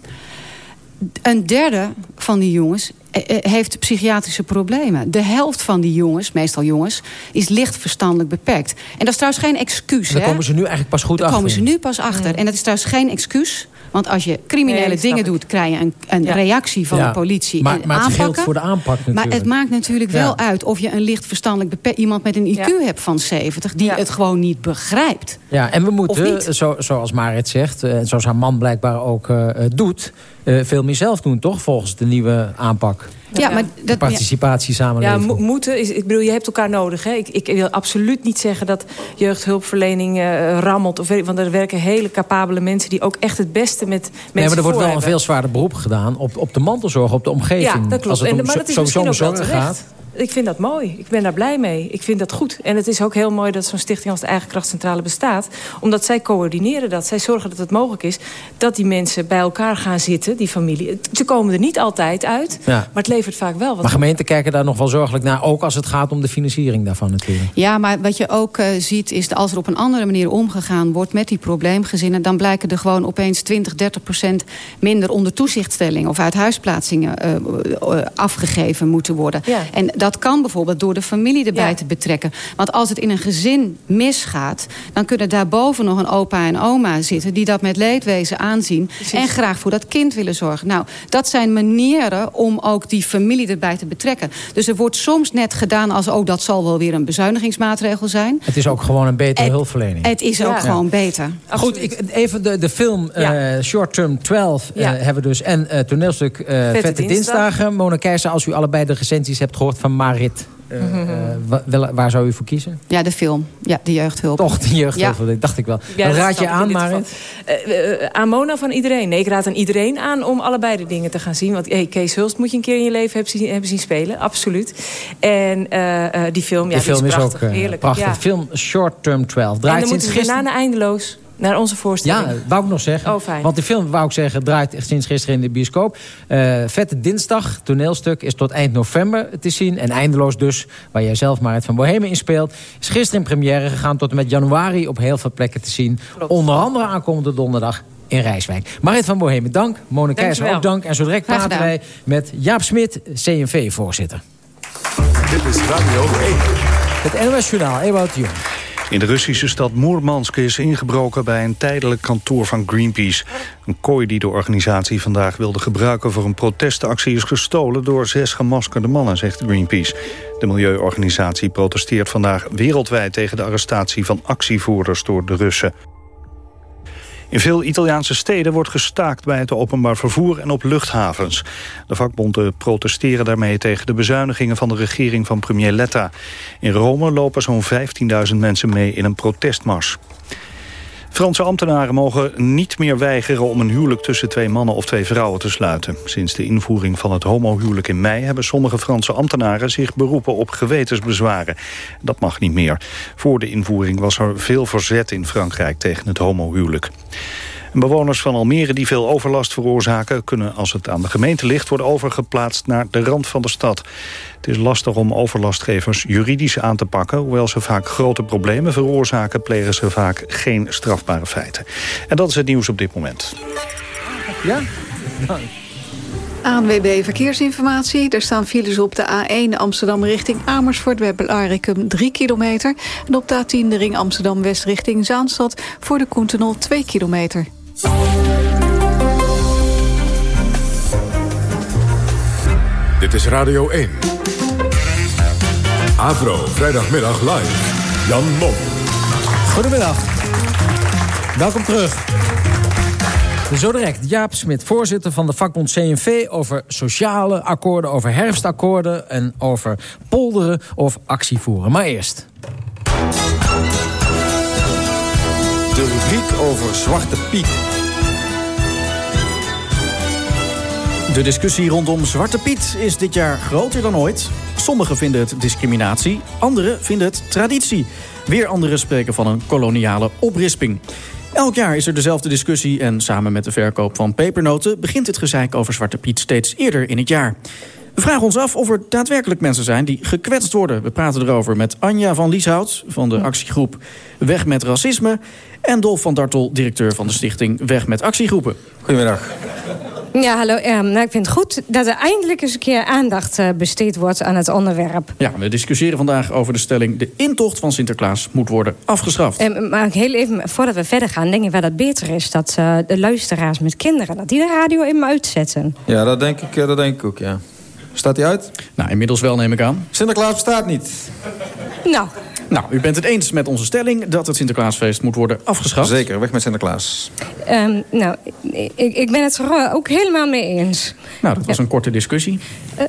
Een derde van die jongens heeft psychiatrische problemen. De helft van die jongens, meestal jongens, is licht verstandelijk beperkt. En dat is trouwens geen excuus. Daar komen ze nu eigenlijk pas goed Daar achter. komen ze nu pas achter. Ja. En dat is trouwens geen excuus. Want als je criminele nee, dingen doet, krijg je een, een ja. reactie van ja. de politie. Maar, en maar het aanpakken. geldt voor de aanpak natuurlijk. Maar het maakt natuurlijk wel uit of je een licht verstandelijk beperkt... iemand met een IQ hebt van 70... die het gewoon niet begrijpt. Ja, en we moeten, zo, zoals Marit zegt... en zoals haar man blijkbaar ook uh, doet... Uh, veel meer zelf doen, toch? Volgens de nieuwe aanpak. Ja, maar dat, participatiesamenleving. Ja, mo moeten is, ik bedoel, je hebt elkaar nodig. Hè? Ik, ik wil absoluut niet zeggen dat jeugdhulpverlening uh, rammelt. Of, want er werken hele capabele mensen die ook echt het beste met mensen Nee, maar er wordt wel hebben. een veel zwaarder beroep gedaan op, op de mantelzorg, op de omgeving. Ja, dat klopt. Als het om en, maar dat is sowieso om ook wel zorg terecht. gaat. Ik vind dat mooi. Ik ben daar blij mee. Ik vind dat goed. En het is ook heel mooi dat zo'n stichting als de Eigen Krachtcentrale bestaat. Omdat zij coördineren dat. Zij zorgen dat het mogelijk is dat die mensen bij elkaar gaan zitten, die familie. Ze komen er niet altijd uit, ja. maar het levert vaak wel wat Maar gemeenten kijken daar nog wel zorgelijk naar. Ook als het gaat om de financiering daarvan natuurlijk. Ja, maar wat je ook uh, ziet is dat als er op een andere manier omgegaan wordt met die probleemgezinnen, dan blijken er gewoon opeens 20, 30 procent minder onder toezichtstelling of uit huisplaatsingen uh, uh, afgegeven moeten worden. Ja. En dat kan bijvoorbeeld door de familie erbij te betrekken. Want als het in een gezin misgaat... dan kunnen daarboven nog een opa en oma zitten... die dat met leedwezen aanzien en graag voor dat kind willen zorgen. Nou, dat zijn manieren om ook die familie erbij te betrekken. Dus er wordt soms net gedaan als... ook oh, dat zal wel weer een bezuinigingsmaatregel zijn. Het is ook gewoon een betere hulpverlening. Het is ook gewoon beter. Goed, ik, even de, de film uh, Short Term 12 uh, hebben we dus. En uh, toneelstuk Vette, Vette Dinsdagen. Mona Keijzer, als u allebei de recensies hebt gehoord van Marit... Uh, waar zou u voor kiezen? Ja, de film. Ja, de jeugdhulp. Toch, de jeugdhulp, ja. dacht ik wel. Ja, raad je aan, Marit? Uh, aan Mona van iedereen. Nee, ik raad aan iedereen aan om allebei de dingen te gaan zien. Want hey, Kees Hulst moet je een keer in je leven hebben zien, hebben zien spelen. Absoluut. En die film, ja, die film is, prachtig, is ook heerlijk. prachtig. Ja. Film Short Term 12. Draait en dan moeten we eindeloos naar onze voorstelling. Ja, wou ik nog zeggen. Oh, fijn. Want de film, wou ik zeggen, draait sinds gisteren in de bioscoop. Uh, Vette Dinsdag, toneelstuk, is tot eind november te zien. En eindeloos dus, waar jij zelf maar het van Bohemen in speelt... is gisteren in première gegaan tot en met januari op heel veel plekken te zien. Klopt. Onder andere aankomende donderdag in Rijswijk. Marit van Bohemen, dank. Mona Keizer ook dank. En zo direct praten wij met Jaap Smit, CNV-voorzitter. Dit is Radio 1. Het NOS Journaal, Ewout Jong. In de Russische stad Moermansk is ingebroken bij een tijdelijk kantoor van Greenpeace. Een kooi die de organisatie vandaag wilde gebruiken voor een protestactie is gestolen door zes gemaskerde mannen, zegt Greenpeace. De milieuorganisatie protesteert vandaag wereldwijd tegen de arrestatie van actievoerders door de Russen. In veel Italiaanse steden wordt gestaakt bij het openbaar vervoer en op luchthavens. De vakbonden protesteren daarmee tegen de bezuinigingen van de regering van premier Letta. In Rome lopen zo'n 15.000 mensen mee in een protestmars. Franse ambtenaren mogen niet meer weigeren om een huwelijk tussen twee mannen of twee vrouwen te sluiten. Sinds de invoering van het homohuwelijk in mei hebben sommige Franse ambtenaren zich beroepen op gewetensbezwaren. Dat mag niet meer. Voor de invoering was er veel verzet in Frankrijk tegen het homohuwelijk. Bewoners van Almere die veel overlast veroorzaken... kunnen, als het aan de gemeente ligt, worden overgeplaatst naar de rand van de stad. Het is lastig om overlastgevers juridisch aan te pakken. Hoewel ze vaak grote problemen veroorzaken... plegen ze vaak geen strafbare feiten. En dat is het nieuws op dit moment. Ja? ANWB Verkeersinformatie. Er staan files op de A1 Amsterdam richting Amersfoort... bij Blaricum 3 kilometer. En op de A10 de ring Amsterdam-West richting Zaanstad... voor de Koentenol 2 kilometer. Dit is Radio 1. Avro, vrijdagmiddag live. Jan Mom. Goedemiddag. Welkom terug. Zo direct Jaap Smit, voorzitter van de vakbond CNV... over sociale akkoorden, over herfstakkoorden... en over polderen of actievoeren. Maar eerst... De rubriek over Zwarte Piet. De discussie rondom Zwarte Piet is dit jaar groter dan ooit. Sommigen vinden het discriminatie, anderen vinden het traditie. Weer anderen spreken van een koloniale oprisping. Elk jaar is er dezelfde discussie en samen met de verkoop van pepernoten... begint het gezeik over Zwarte Piet steeds eerder in het jaar. We vragen ons af of er daadwerkelijk mensen zijn die gekwetst worden. We praten erover met Anja van Lieshout van de actiegroep Weg met Racisme... en Dolf van Dartel, directeur van de stichting Weg met Actiegroepen. Goedemiddag. Ja, hallo. Um, nou, ik vind het goed dat er eindelijk eens een keer aandacht uh, besteed wordt aan het onderwerp. Ja, we discussiëren vandaag over de stelling... de intocht van Sinterklaas moet worden afgeschaft. Um, maar heel even, voordat we verder gaan, denk ik wel dat het beter is... dat uh, de luisteraars met kinderen, dat die de radio even uitzetten. Ja, dat denk ik, dat denk ik ook, ja. Staat hij uit? Nou, inmiddels wel, neem ik aan. Sinterklaas bestaat niet. Nou... Nou, u bent het eens met onze stelling dat het Sinterklaasfeest moet worden afgeschaft? Zeker, weg met Sinterklaas. Um, nou, ik, ik ben het er ook helemaal mee eens. Nou, dat was een korte discussie. Uh,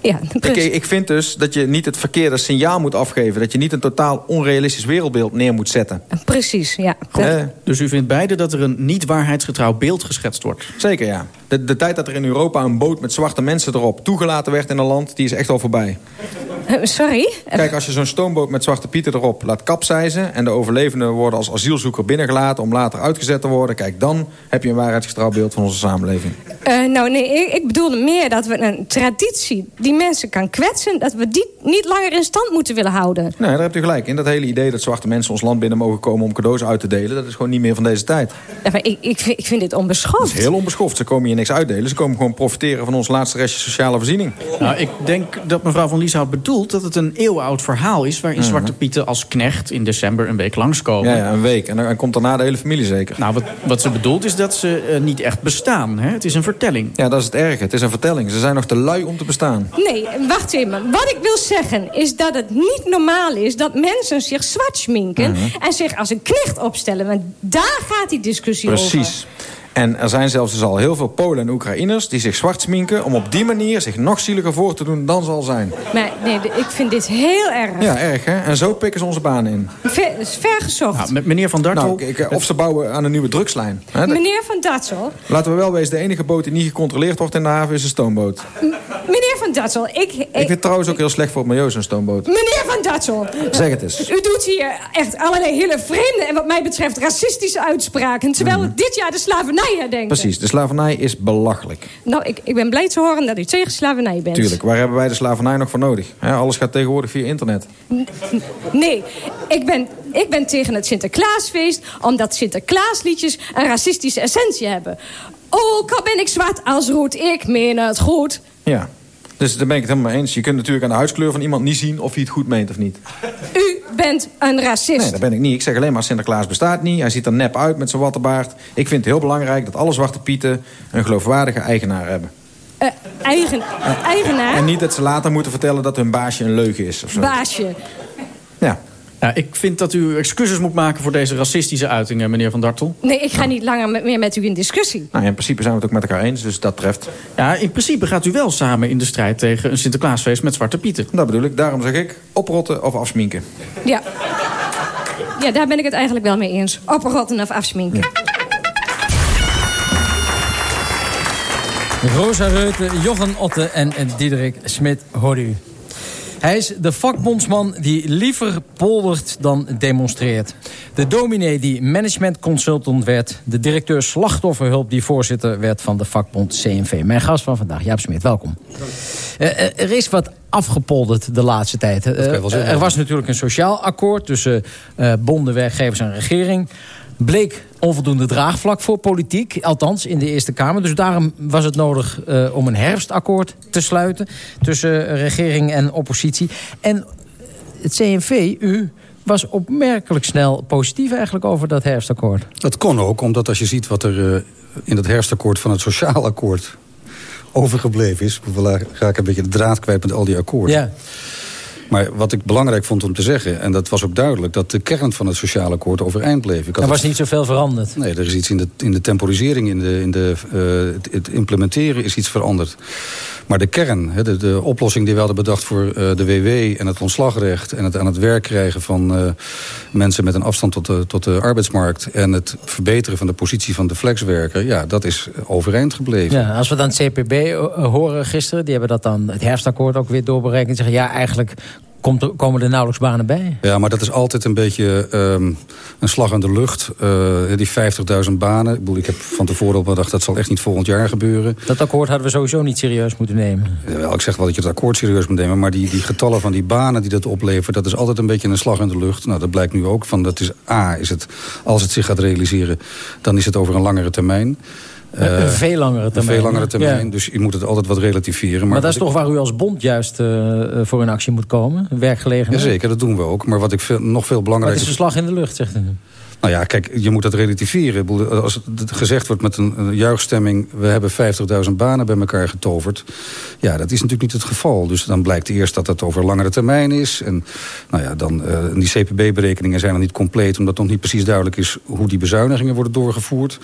ja, ik, ik vind dus dat je niet het verkeerde signaal moet afgeven. Dat je niet een totaal onrealistisch wereldbeeld neer moet zetten. Precies, ja. Eh. Dus u vindt beide dat er een niet waarheidsgetrouw beeld geschetst wordt? Zeker, ja. De, de tijd dat er in Europa een boot met zwarte mensen erop toegelaten werd in een land... die is echt al voorbij. Uh, sorry? Kijk, als je zo'n stoomboot met zwarte pieten erop laat kapseizen... en de overlevenden worden als asielzoeker binnengelaten... om later uitgezet te worden... kijk, dan heb je een waarheidsgetrouw beeld van onze samenleving. Uh, nou nee, ik, ik, bedoelde meer dat we een traditie die mensen kan kwetsen... dat we die niet langer in stand moeten willen houden. Nee, daar hebt u gelijk. In dat hele idee dat zwarte mensen ons land binnen mogen komen... om cadeaus uit te delen, dat is gewoon niet meer van deze tijd. Ja, maar ik, ik, vind, ik vind dit onbeschoft. Het is heel onbeschoft. Ze komen hier niks uitdelen. Ze komen gewoon profiteren van ons laatste restje sociale voorziening. Nou, ik denk dat mevrouw van Lieshout bedoelt dat het een eeuwenoud verhaal is... waarin mhm. Zwarte Pieten als knecht in december een week langskomen. Ja, ja een week. En dan komt daarna de hele familie zeker. Nou, wat, wat ze bedoelt is dat ze uh, niet echt bestaan. Hè? Het is een vertelling. Ja, dat is het erge. Het is een vertelling. Ze zijn nog te lui om te bestaan. Nee, wacht even. Wat ik wil zeggen is dat het niet normaal is... dat mensen zich zwart schminken mhm. en zich als een knecht opstellen. Want daar gaat die discussie over. Precies. En er zijn zelfs dus al heel veel Polen en Oekraïners... die zich zwart sminken om op die manier zich nog zieliger voor te doen dan ze al zijn. Maar nee, ik vind dit heel erg. Ja, erg hè? En zo pikken ze onze banen in. Ver, is ver gezocht. Nou, met meneer Van Dartel... Nou, ik, of ze bouwen aan een nieuwe drugslijn. Hè? Meneer Van Dartel... Laten we wel wezen, de enige boot die niet gecontroleerd wordt in de haven is een stoomboot. meneer Van Dartel, ik, ik... Ik vind het trouwens ook heel slecht voor het milieu, zo'n stoomboot. Meneer Van Dartel... Zeg het eens. U doet hier echt allerlei hele vreemde en wat mij betreft racistische uitspraken... terwijl mhm. dit jaar de slavernij herdenken. Precies, de slavernij is belachelijk. Nou, ik, ik ben blij te horen dat u tegen slavernij bent. Tuurlijk, waar hebben wij de slavernij nog voor nodig? alles gaat tegenwoordig via internet. nee, ik ben, ik ben tegen het Sinterklaasfeest... omdat Sinterklaasliedjes een racistische essentie hebben. Ook al ben ik zwart als roet, ik meen het goed. Ja, dus daar ben ik het helemaal mee eens. Je kunt natuurlijk aan de huidskleur van iemand niet zien of hij het goed meent of niet. U bent een racist. Nee, dat ben ik niet. Ik zeg alleen maar Sinterklaas bestaat niet. Hij ziet er nep uit met zijn wattenbaard. Ik vind het heel belangrijk dat alle zwarte pieten een geloofwaardige eigenaar hebben. Uh, eigen, eigenaar? En niet dat ze later moeten vertellen dat hun baasje een leugen is. Of zo. Baasje. Ja. Ja, ik vind dat u excuses moet maken voor deze racistische uitingen, meneer Van Dartel. Nee, ik ga niet langer meer met u in discussie. Nou, in principe zijn we het ook met elkaar eens, dus dat treft. Ja, in principe gaat u wel samen in de strijd tegen een Sinterklaasfeest met Zwarte Pieten. Dat bedoel ik. Daarom zeg ik oprotten of afsminken. Ja. Ja, daar ben ik het eigenlijk wel mee eens. Oprotten of afsminken. Rosa Reuten, Jochen Otte en Diederik Smit hoor u. Hij is de vakbondsman die liever poldert dan demonstreert. De dominee die managementconsultant werd. De directeur slachtofferhulp die voorzitter werd van de vakbond CNV. Mijn gast van vandaag, Jaap Smit, welkom. Uh, er is wat afgepolderd de laatste tijd. Uh, er was natuurlijk een sociaal akkoord tussen bonden, werkgevers en regering bleek onvoldoende draagvlak voor politiek. Althans, in de Eerste Kamer. Dus daarom was het nodig uh, om een herfstakkoord te sluiten... tussen regering en oppositie. En het CNV, u was opmerkelijk snel positief eigenlijk over dat herfstakkoord. Dat kon ook, omdat als je ziet wat er uh, in dat herfstakkoord... van het sociaal akkoord overgebleven is... ga ik een beetje de draad kwijt met al die akkoorden... Ja. Maar wat ik belangrijk vond om te zeggen, en dat was ook duidelijk... dat de kern van het sociale akkoord overeind bleef. Ik er was niet zoveel veranderd? Nee, er is iets in de, in de temporisering, in, de, in de, uh, het, implementeren is iets veranderd. Maar de kern, de, de oplossing die we hadden bedacht voor uh, de WW... en het ontslagrecht en het aan het werk krijgen van uh, mensen... met een afstand tot de, tot de arbeidsmarkt... en het verbeteren van de positie van de flexwerker... ja, dat is overeind gebleven. Ja, als we dan het CPB horen gisteren... die hebben dat dan het herfstakkoord ook weer doorberekend... zeggen ja, eigenlijk Komt er, komen er nauwelijks banen bij? Ja, maar dat is altijd een beetje um, een slag in de lucht. Uh, die 50.000 banen. Ik, bedoel, ik heb van tevoren al bedacht, dat zal echt niet volgend jaar gebeuren. Dat akkoord hadden we sowieso niet serieus moeten nemen. Ja, ik zeg wel dat je het akkoord serieus moet nemen. Maar die, die getallen van die banen die dat oplevert... dat is altijd een beetje een slag in de lucht. Nou, dat blijkt nu ook. Van, dat is A, is het, als het zich gaat realiseren... dan is het over een langere termijn. Uh, een veel langere termijn. Een veel langere termijn, dus je moet het altijd wat relativeren. Maar, maar dat is toch waar u als bond juist uh, voor in actie moet komen? Werkgelegenheid? Jazeker, dat doen we ook. Maar wat ik veel, nog veel belangrijker... Het is een slag in de lucht, zegt u. Nou ja, kijk, je moet dat relativeren. Als het gezegd wordt met een, juichstemming... we hebben 50.000 banen bij elkaar getoverd. Ja, dat is natuurlijk niet het geval. Dus dan blijkt eerst dat het over langere termijn is. En nou ja, dan, uh, die CPB-berekeningen zijn dan niet compleet... omdat nog niet precies duidelijk is hoe die bezuinigingen worden doorgevoerd.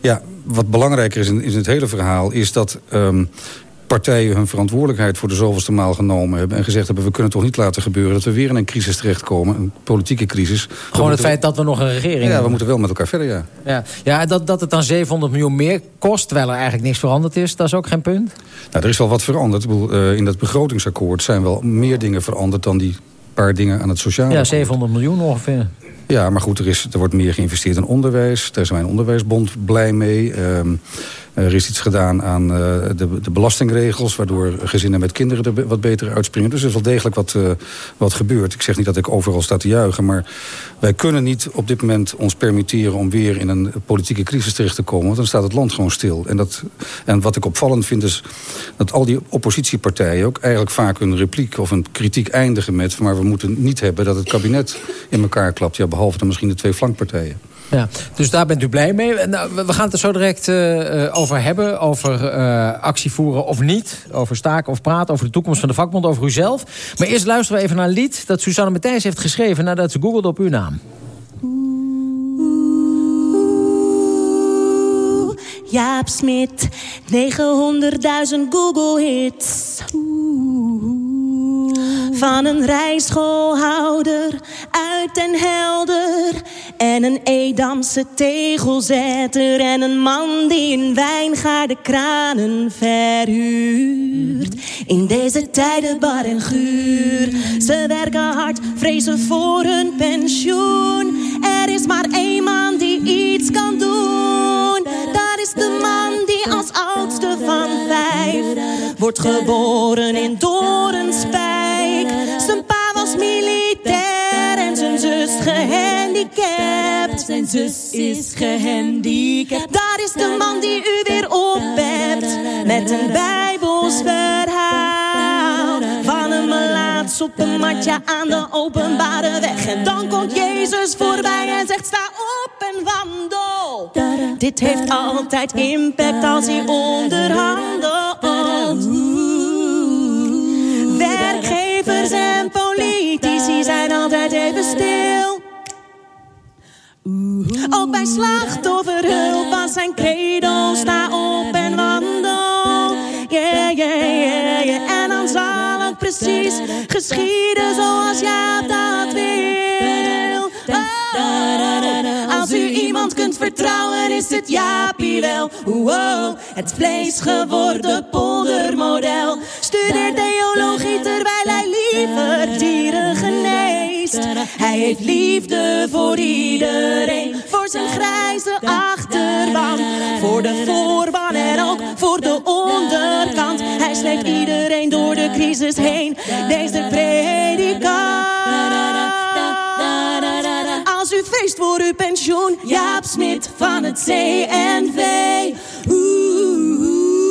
Ja, wat belangrijker is in, in het hele verhaal... is dat um, partijen hun verantwoordelijkheid voor de zoveelste maal genomen hebben... en gezegd hebben, we kunnen toch niet laten gebeuren... dat we weer in een crisis terechtkomen, een politieke crisis. Gewoon het feit dat we nog een regering hebben. Ja, we moeten wel met elkaar verder, ja. Ja, ja dat, dat het dan 700 miljoen meer kost, terwijl er eigenlijk niks veranderd is... dat is ook geen punt? Nou, er is wel wat veranderd. Eh, in dat begrotingsakkoord zijn wel meer dingen veranderd... dan die paar dingen aan het sociale Ja, 700 miljoen ongeveer. Ja, maar goed, er, is, er wordt meer geïnvesteerd in onderwijs. Daar is mijn onderwijsbond blij mee. Um, Er is iets gedaan aan de, de, belastingregels... waardoor gezinnen met kinderen er wat beter uitspringen. Dus er is wel degelijk wat, wat gebeurt. Ik zeg niet dat ik overal sta te juichen... maar wij kunnen niet op dit moment ons permitteren... om weer in een politieke crisis terecht te komen. Want dan staat het land gewoon stil. En, dat, en wat ik opvallend vind is dat al die oppositiepartijen... ook eigenlijk vaak een repliek of een kritiek eindigen met... maar we moeten niet hebben dat het kabinet in elkaar klapt. Ja, behalve dan misschien de twee flankpartijen. Ja, dus daar bent u blij mee. Nou, we gaan het er zo direct uh, over hebben. Over uh, actie voeren of niet. Over staken of praten. Over de toekomst van de vakbond. Over uzelf. Maar eerst luisteren we even naar een lied dat Susanne Matthijs heeft geschreven... nadat ze googelde op uw naam. Jaap Smit, 900.000 Google-hits. Van een rijschoolhouder uit Den Helder. En een Edamse tegelzetter. En een man die in wijngaarden kranen verhuurt. In deze tijden bar en guur. Ze werken hard, vrezen voor hun pensioen. Er is maar één man die iets kan doen. Dat is de man die als oudste van vijf wordt geboren in Dorenspijk. Zijn zus is gehandicapt. Daar is de man die u weer ophebt met een bijbels verhaal. Van een melaats op een matje aan de openbare weg. En dan komt Jezus voorbij en zegt sta op en wandel. Dit heeft altijd impact als hij onderhandelt. Ook bij slachtofferhulp was zijn credo. Sta op en wandel. Yeah, yeah, yeah, yeah. En dan zal het precies geschieden zoals jij dat wil. Oh, als u iemand kunt vertrouwen, is het Jaapie wel. Wow, het vlees geworden poldermodel. Studeert theologie terwijl hij liever geneest. Hij heeft liefde voor iedereen. Voor zijn grijze achterban. Voor de voorban en ook voor de onderkant. Hij sleept iedereen door de crisis heen. Deze predikant. Als u feest voor uw pensioen, Jaap Smit van het CNV. Oeh,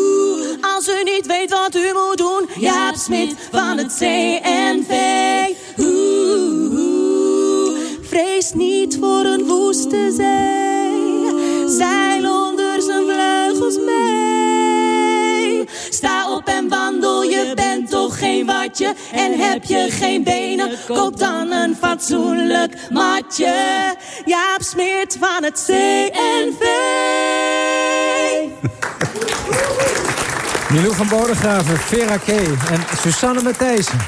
als u niet weet wat u moet doen, Jaap Smit van het CNV. Vrees niet voor een woeste zee, zeil onder zijn vleugels mee. Sta op en wandel, je bent toch geen watje. En heb je geen benen, koop dan een fatsoenlijk matje. Jaap Smit van het CNV. Milou van Bodegraven, Vera K. en Susanne Matthijssen.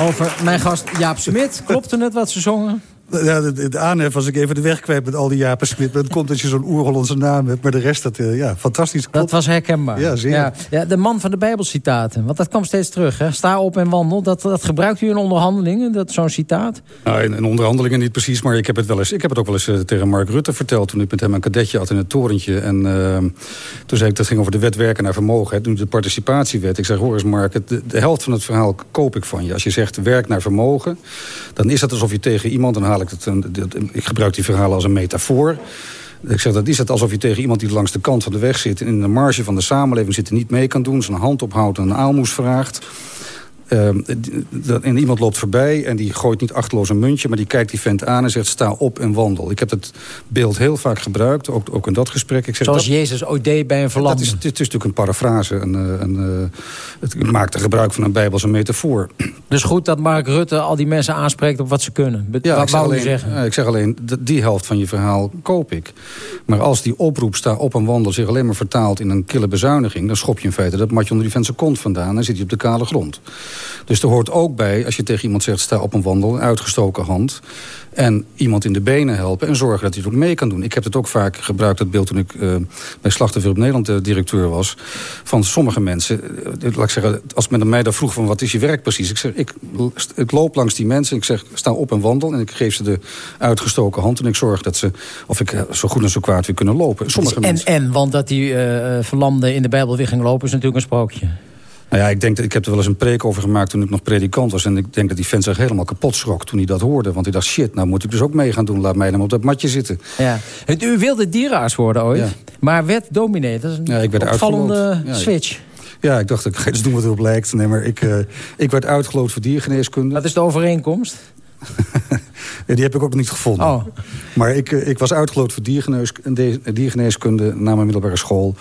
Over mijn gast Jaap Smit. Klopte het wat ze zongen? Ja, de, de aanhef was ik even de weg kwijt met al die Japen Smit. Maar het komt als je zo'n oer-Hollandse naam hebt. Maar de rest, dat, uh, ja, fantastisch. Dat was herkenbaar. Ja, zeer. Ja, ja, de man van de Bijbelcitaten. Want dat kwam steeds terug. Hè? Sta op en wandel. Dat, dat gebruikt u in onderhandelingen, dat, zo'n citaat? Nou, in, in, onderhandelingen niet precies. Maar ik heb het, wel eens, ik heb het ook wel eens uh, tegen Mark Rutte verteld... toen ik met hem een kadetje had in het torentje. En uh, toen zei ik, dat ging over de wet werken naar vermogen. Hè, toen de participatiewet. Ik zeg, hoor eens Mark, het, de, de helft van het verhaal koop ik van je. Als je zegt werk naar vermogen... dan is dat alsof je tegen iemand, haal ik het... Een, ik gebruik die verhalen als een metafoor. Ik zeg, dat is het alsof je tegen iemand die langs de kant van de weg zit... in de marge van de samenleving zit en niet mee kan doen... zijn hand ophoudt en een aalmoes vraagt... Uh, en iemand loopt voorbij en die gooit niet achterloos een muntje... maar die kijkt die vent aan en zegt sta op en wandel. Ik heb het beeld heel vaak gebruikt, ook, ook in dat gesprek. Ik zeg, Zoals dat, Jezus ooit deed bij een verlamde. Het is, is natuurlijk een parafrase. Een, een, een, het maakt gebruik van een bijbelse metafoor. Dus goed dat Mark Rutte al die mensen aanspreekt op wat ze kunnen. Ja, wat ik, u zeggen? ik zeg alleen, die helft van je verhaal koop ik. Maar als die oproep sta op en wandel zich alleen maar vertaalt in een kille bezuiniging... dan schop je in feite dat matje onder die vent zijn kont vandaan... en zit hij op de kale grond. Dus er hoort ook bij, als je tegen iemand zegt... sta op een wandel, een uitgestoken hand... en iemand in de benen helpen en zorgen dat hij het ook mee kan doen. Ik heb het ook vaak gebruikt, dat beeld toen ik uh, bij Slachtoffer op Nederland uh, directeur was... van sommige mensen, uh, laat ik zeggen, als men mij dan vroeg van wat is je werk precies... ik zeg, ik, ik loop langs die mensen en ik zeg, sta op en wandel... en ik geef ze de uitgestoken hand en ik zorg dat ze... of ik zo goed en zo kwaad weer kunnen lopen. Sommige en, mensen. en, want dat die verlamden in de Bijbel weer ging lopen is natuurlijk een sprookje. Nou ja, ik, denk dat, ik heb er wel eens een preek over gemaakt toen ik nog predikant was. En ik denk dat die vent zich helemaal kapot schrok toen hij dat hoorde. Want hij dacht, shit, nou moet ik dus ook mee gaan doen. Laat mij dan op dat matje zitten. Ja. U wilde dierenarts worden ooit, ja. maar werd dominee. Dat is een ja, ik werd opvallende ja, switch. Ja, ik dacht, ik ga eens doen wat erop lijkt. Nee, maar ik, uh, ik werd uitgeloot voor diergeneeskunde. Wat is de overeenkomst? ja, die heb ik ook niet gevonden. Oh. Maar ik, ik was uitgeloot voor diergeneeskunde na mijn middelbare school.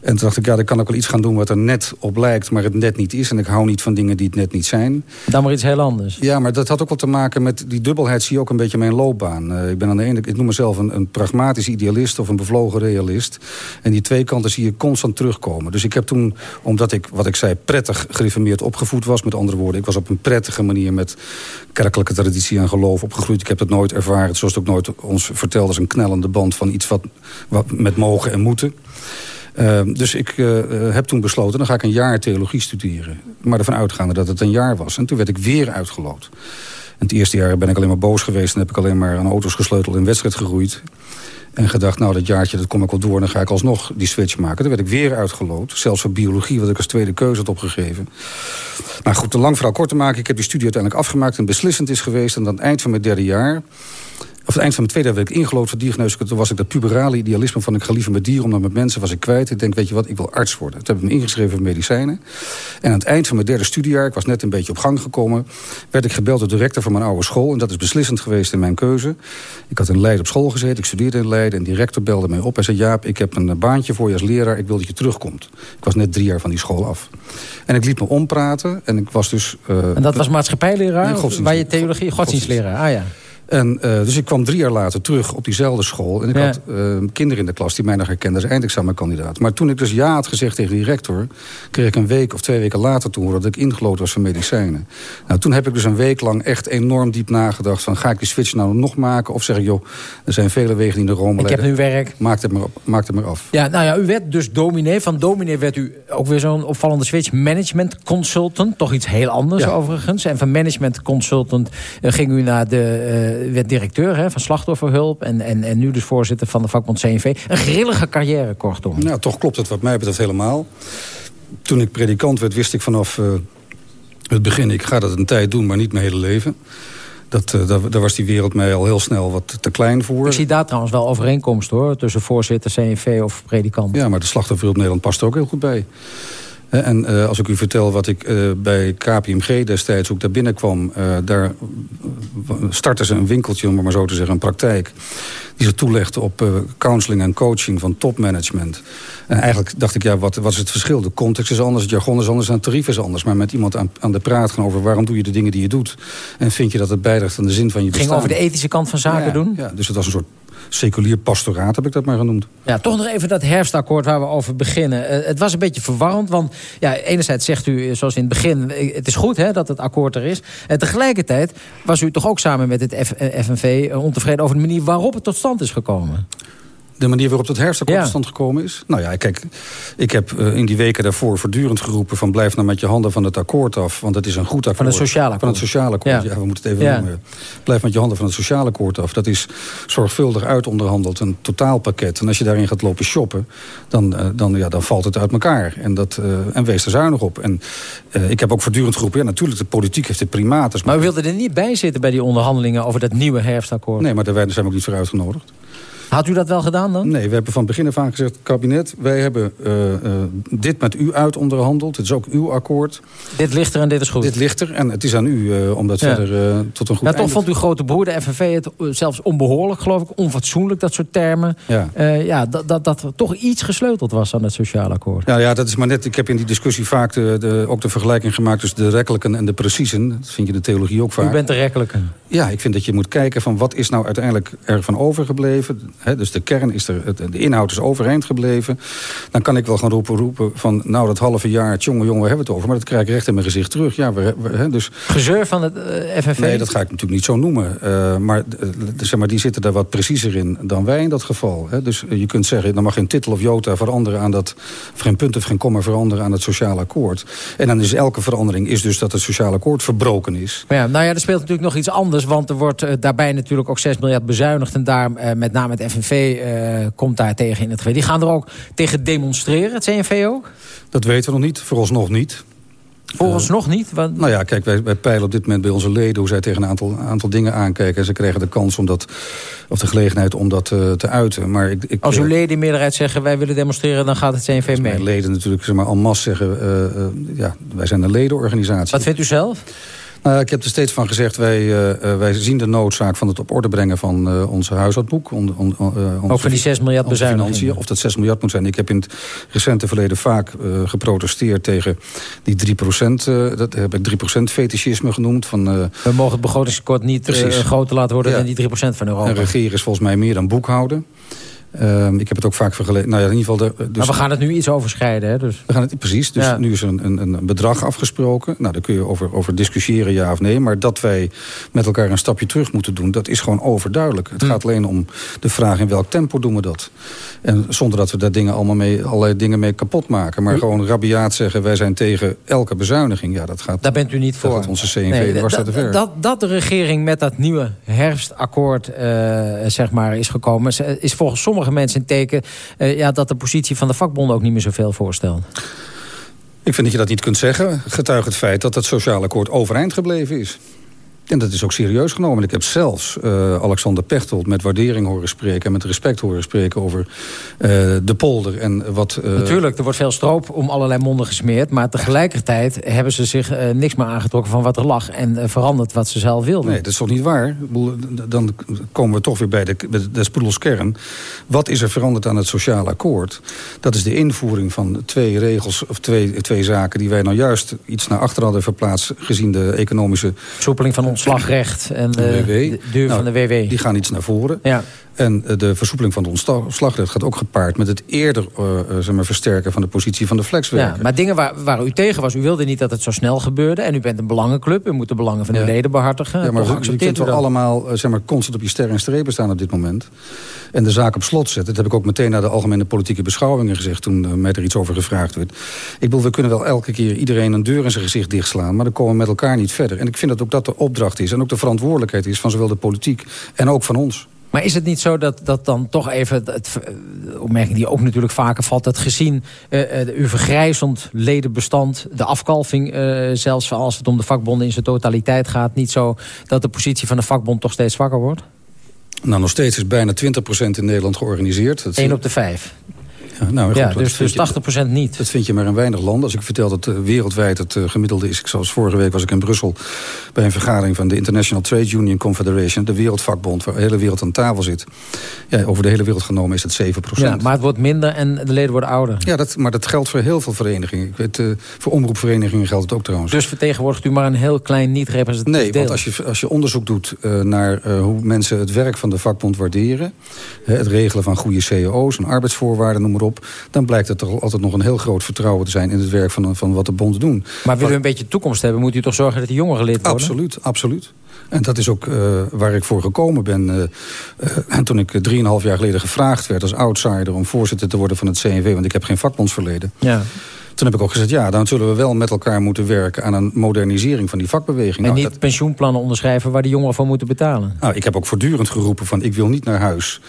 En toen dacht ik, ja, dan kan ik wel iets gaan doen wat er net op lijkt... maar het net niet is. En ik hou niet van dingen die het net niet zijn. Dan maar iets heel anders. Ja, maar dat had ook wel te maken met... die dubbelheid zie je ook een beetje mijn loopbaan. Uh, ik ben aan de ene ik noem mezelf een, een pragmatisch idealist... of een bevlogen realist. En die twee kanten zie je constant terugkomen. Dus ik heb toen, omdat ik, wat ik zei... prettig gereformeerd opgevoed was... met andere woorden, ik was op een prettige manier... met kerkelijke traditie en geloof opgegroeid. Ik heb het nooit ervaren, zoals het ook nooit ons vertelde... als een knellende band van iets wat, wat met mogen en moeten... Uh, dus ik uh, heb toen besloten, dan ga ik een jaar theologie studeren. Maar ervan uitgaande dat het een jaar was. En toen werd ik weer uitgeloot. En het eerste jaar ben ik alleen maar boos geweest... en heb ik alleen maar aan auto's gesleuteld en wedstrijd geroeid. En gedacht, nou dat jaartje, dat kom ik wel door... en dan ga ik alsnog die switch maken. Toen werd ik weer uitgeloot. Zelfs voor biologie, wat ik als tweede keuze had opgegeven. Nou goed, te lang verhaal kort te maken. Ik heb die studie uiteindelijk afgemaakt en beslissend is geweest. En aan het eind van mijn derde jaar of het eind van mijn tweede jaar werd ik ingelood voor diergeneeskunde. Toen was ik dat puberale idealisme van ik ga liever met dieren... omdat met mensen was ik kwijt. Ik denk, weet je wat, ik wil arts worden. Toen heb ik me ingeschreven voor medicijnen. En aan het eind van mijn derde studiejaar, ik was net een beetje op gang gekomen... werd ik gebeld door de directeur van mijn oude school. En dat is beslissend geweest in mijn keuze. Ik had in Leiden op school gezeten, ik studeerde in Leiden... en die rector belde mij op en zei... Jaap, ik heb een baantje voor je als leraar, ik wil dat je terugkomt. Ik was net drie jaar van die school af. En ik liet me ompraten en ik was dus... Uh, en dat was maatschappijleraar? Waar je theologie, godsdienstleraar, ah ja. En, uh, dus ik kwam drie jaar later terug op diezelfde school. En ik ja. had uh, kinderen in de klas die mij nog herkenden als eindexamenkandidaat. Maar toen ik dus ja had gezegd tegen die rector... kreeg ik een week of twee weken later toen dat ik ingeloot was voor medicijnen. Nou, toen heb ik dus een week lang echt enorm diep nagedacht... van ga ik die switch nou nog maken? Of zeg ik, joh, er zijn vele wegen die naar Rome leiden. Ik heb nu werk. Maak het maar, op, maak het maar af. Ja, nou ja, u werd dus dominee. Van dominee werd u ook weer zo'n opvallende switch. Management consultant, toch iets heel anders ja. overigens. En van management consultant uh, ging u naar de... werd directeur hè, van slachtofferhulp... En, en, en nu dus voorzitter van de vakbond CNV. Een grillige carrière, kortom. Nou, toch klopt het wat mij betreft helemaal. Toen ik predikant werd, wist ik vanaf uh, het begin... ik ga dat een tijd doen, maar niet mijn hele leven. Dat, uh, daar, daar, was die wereld mij al heel snel wat te klein voor. Ik zie daar trouwens wel overeenkomst hoor... tussen voorzitter, CNV of predikant. Ja, maar de slachtofferhulp Nederland past er ook heel goed bij. En uh, als ik u vertel wat ik uh, bij KPMG destijds, ik daar binnenkwam... Uh, daar startten ze een winkeltje, om maar zo te zeggen, een praktijk... die ze toelegde op counseling en coaching van topmanagement. En eigenlijk dacht ik, ja, wat, wat is het verschil? De context is anders, het jargon is anders en het tarief is anders. Maar met iemand aan, aan de praat gaan over waarom doe je de dingen die je doet... en vind je dat het bijdraagt aan de zin van je bestaan. Ging over de ethische kant van zaken ja, doen? Ja, dus het was een soort seculier pastoraat, heb ik dat maar genoemd. Ja, toch nog even dat herfstakkoord waar we over beginnen. Uh, het was een beetje verwarrend, want ja, enerzijds zegt u, zoals in het begin... het is goed hè, dat het akkoord er is. En tegelijkertijd was u toch ook samen met het F FNV ontevreden... over de manier waarop het tot stand is gekomen. De manier waarop dat herfstakkoord ja. tot stand gekomen is? Nou ja, kijk, ik heb uh, in die weken daarvoor voortdurend geroepen... van blijf nou met je handen van het akkoord af, want het is een goed akkoord. Van het sociale akkoord. Van het sociale akkoord, ja, ja we moeten het even ja. noemen. Blijf met je handen van het sociale akkoord af. Dat is zorgvuldig uitonderhandeld, een totaalpakket. En als je daarin gaat lopen shoppen, dan, uh, dan, ja, dan valt het uit elkaar. En, dat, uh, en wees er zuinig op. En ik heb ook voortdurend geroepen, ja natuurlijk, de politiek heeft de primaat. Maar u wilde er niet bij zitten bij die onderhandelingen over dat nieuwe herfstakkoord? Nee, maar daar zijn we ook niet voor uitgenodigd. Had u dat wel gedaan dan? Nee, we hebben van het begin af aan gezegd... kabinet, wij hebben uh, uh, dit met u uit onderhandeld. Het is ook uw akkoord. Dit ligt er en dit is goed. Dit ligt er en het is aan u uh, om dat ja. verder tot een goed ja, Toch vond uw grote broer, de FNV, het zelfs onbehoorlijk, geloof ik. Onfatsoenlijk, dat soort termen. Ja, ja dat, dat, dat er toch iets gesleuteld was aan het sociaal akkoord. Ja, ja, dat is maar net... Ik heb in die discussie vaak de, de, ook de vergelijking gemaakt... tussen de rekkelijken en de preciezen. Dat vind je in de theologie ook vaak. U bent de rekkelijken. Ja, ik vind dat je moet kijken van wat is nou uiteindelijk ervan overgebleven dus de kern is er, de inhoud is overeind gebleven... dan kan ik wel gaan roepen, roepen van... nou, dat halve jaar, jongen, jongen, we hebben het over... maar dat krijg ik recht in mijn gezicht terug. Ja, we, dus... Gezeur van het uh, FNV? Nee, dat ga ik natuurlijk niet zo noemen. Uh, maar, uh, zeg maar die zitten daar wat preciezer in dan wij in dat geval. Dus je kunt zeggen, dan mag geen titel of jota veranderen... aan dat, of geen punt of geen komma veranderen aan het sociale akkoord. En dan is elke verandering is dus dat het sociale akkoord verbroken is. Maar ja, nou ja, er speelt natuurlijk nog iets anders... want er wordt daarbij natuurlijk ook 6 miljard bezuinigd... en daar met name het FNV komt daar tegen in het geval. Die gaan er ook tegen demonstreren, het CNV ook? Dat weten we nog niet, vooralsnog niet. Vooralsnog uh, niet? Want... Nou ja, kijk, wij, wij peilen op dit moment bij onze leden... hoe zij tegen een aantal, aantal dingen aankijken. En ze krijgen de kans om dat, of de gelegenheid om dat uh, te uiten. Maar ik, ik, Als uw leden in meerderheid zeggen... wij willen demonstreren, dan gaat het CNV mee? Mijn leden natuurlijk zeg maar, en masse zeggen... Uh, ja, wij zijn een ledenorganisatie. Wat vindt u zelf? Nou, ik heb er steeds van gezegd, wij, uh, wij zien de noodzaak van het op orde brengen van uh, onze huishoudboek. On, on, uh, Ook van die 6 miljard bezuinigingen. Of dat 6 miljard moet zijn. Ik heb in het recente verleden vaak geprotesteerd tegen die 3 procent. dat heb ik 3 procent fetischisme genoemd. Van, We mogen het begrotingstekort niet groter laten worden ja. dan die 3 procent van Europa. En regeren is volgens mij meer dan boekhouden. Um, ik heb het ook vaak vergeleken. Nou ja, in ieder geval de, dus maar we gaan het nu iets overschrijden, hè? Dus. We gaan het, precies. Dus ja. nu is er een, een, een, bedrag afgesproken. Nou, daar kun je over, over discussiëren, ja of nee. Maar dat wij met elkaar een stapje terug moeten doen... dat is gewoon overduidelijk. Het hm. gaat alleen om de vraag in welk tempo doen we dat. En zonder dat we daar dingen allemaal mee, allerlei dingen mee kapot maken. Maar hm. gewoon rabiaat zeggen, wij zijn tegen elke bezuiniging. Ja, dat gaat, daar bent u niet voor. Dat onze CNV nee, dwars te ver. Dat, dat de regering met dat nieuwe herfstakkoord uh, zeg maar, is gekomen... is volgens sommige sommige mensen een teken... Uh, ja, dat de positie van de vakbonden ook niet meer zoveel voorstelt. Ik vind dat je dat niet kunt zeggen. Getuigt het feit dat het sociaal akkoord overeind gebleven is. En dat is ook serieus genomen. Ik heb zelfs uh, Alexander Pechtold met waardering horen spreken... en met respect horen spreken over uh, de polder en wat... Uh... Natuurlijk, er wordt veel stroop om allerlei monden gesmeerd... maar tegelijkertijd hebben ze zich niks meer aangetrokken van wat er lag... en veranderd wat ze zelf wilden. Nee, dat is toch niet waar? Dan komen we toch weer bij de, de spoedels kern. Wat is er veranderd aan het sociale akkoord? Dat is de invoering van twee regels, of twee, twee zaken... die wij nou juist iets naar achter hadden verplaatst... gezien de economische... Soepeling van ons ontslagrecht en de, de duur nou, van de WW. Die gaan iets naar voren. Ja. En de versoepeling van het ontslagrecht gaat ook gepaard... met het eerder uh, zeg maar, versterken van de positie van de flexwerker. Ja, maar dingen waar, waar u tegen was, u wilde niet dat het zo snel gebeurde... en u bent een belangenclub, u moet de belangen van de leden behartigen. Ja, maar u kunt wel allemaal zeg maar, constant op je sterren en strepen staan op dit moment. En de zaak op slot zetten. Dat heb ik ook meteen naar de algemene politieke beschouwingen gezegd... toen uh, mij er iets over gevraagd werd. Ik bedoel, we kunnen wel elke keer iedereen een deur in zijn gezicht dichtslaan... maar dan komen we met elkaar niet verder. En ik vind dat ook dat de opdracht is en ook de verantwoordelijkheid is... van zowel de politiek en ook van ons. Maar is het niet zo dat, dat dan toch even, het, de opmerking die ook natuurlijk vaker valt... dat gezien uh, uh, uw vergrijzend ledenbestand, de afkalving uh, zelfs... als het om de vakbonden in zijn totaliteit gaat... niet zo dat de positie van de vakbond toch steeds zwakker wordt? Nou, nog steeds is bijna 20% in Nederland georganiseerd. Eén op de vijf. Ja, nou, goed, ja, dus, dus 80% niet. Dat vind je maar in weinig landen. Als ik vertel dat uh, wereldwijd het uh, gemiddelde is... Ik, zoals vorige week was ik in Brussel bij een vergadering... van de International Trade Union Confederation... de wereldvakbond waar de hele wereld aan tafel zit. Ja, over de hele wereld genomen is het 7%. Ja, maar het wordt minder en de leden worden ouder. Ja, dat, maar dat geldt voor heel veel verenigingen. Ik weet, uh, voor omroepverenigingen geldt het ook trouwens. Dus vertegenwoordigt u maar een heel klein niet-representatief Nee, want als je, als je onderzoek doet naar hoe mensen het werk van de vakbond waarderen... het regelen van goede CEO's en arbeidsvoorwaarden, noem maar op... dan blijkt het toch altijd nog een heel groot vertrouwen te zijn... in het werk van, van wat de bonden doen. Maar willen u een beetje toekomst hebben... moet u toch zorgen dat die jongeren lid worden? Absoluut, absoluut. En dat is ook uh, waar ik voor gekomen ben. Uh, uh, en toen ik drieënhalf jaar geleden gevraagd werd als outsider... om voorzitter te worden van het CNV, want ik heb geen vakbondsverleden... Ja. Toen heb ik ook gezegd, ja, dan zullen we wel met elkaar moeten werken... aan een modernisering van die vakbeweging. En nou, niet dat... pensioenplannen onderschrijven waar de jongeren van moeten betalen? Nou, ik heb ook voortdurend geroepen van... ik wil niet naar huis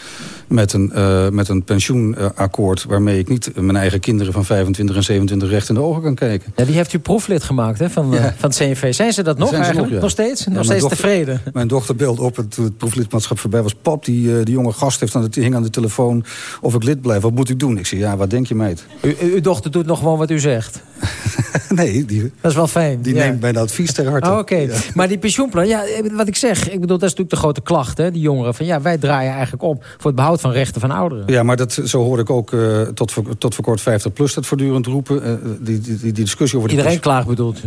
met een, uh, met een pensioenakkoord... waarmee ik niet mijn eigen kinderen van 25 en 27 recht in de ogen kan kijken. Ja, die heeft u proeflid gemaakt hè, van, ja. uh, van het CNV. Zijn ze dat nog Zijn eigenlijk? Nog, ja. nog steeds? nog steeds dochter, tevreden? Mijn dochter beelde op toen het proeflidmaatschap voorbij was. Pap, die, uh, die jonge gast heeft aan de, hing aan de telefoon of ik lid blijf. Wat moet ik doen? Ik zei, ja, wat denk je meid? U, uw dochter doet nog gewoon wat u zegt? nee, die, dat is wel fijn. Die ja. neemt mijn advies ter harte. Oh, Oké, okay. ja. maar die pensioenplan, ja, wat ik zeg, ik bedoel, dat is natuurlijk de grote klacht, hè, die jongeren. Van ja, wij draaien eigenlijk op voor het behoud van rechten van ouderen. Ja, maar dat, zo hoor ik ook uh, tot, voor, tot voor kort 50 plus dat voortdurend roepen. Uh, die, die, die, discussie over. Iedereen klaagt bedoelt?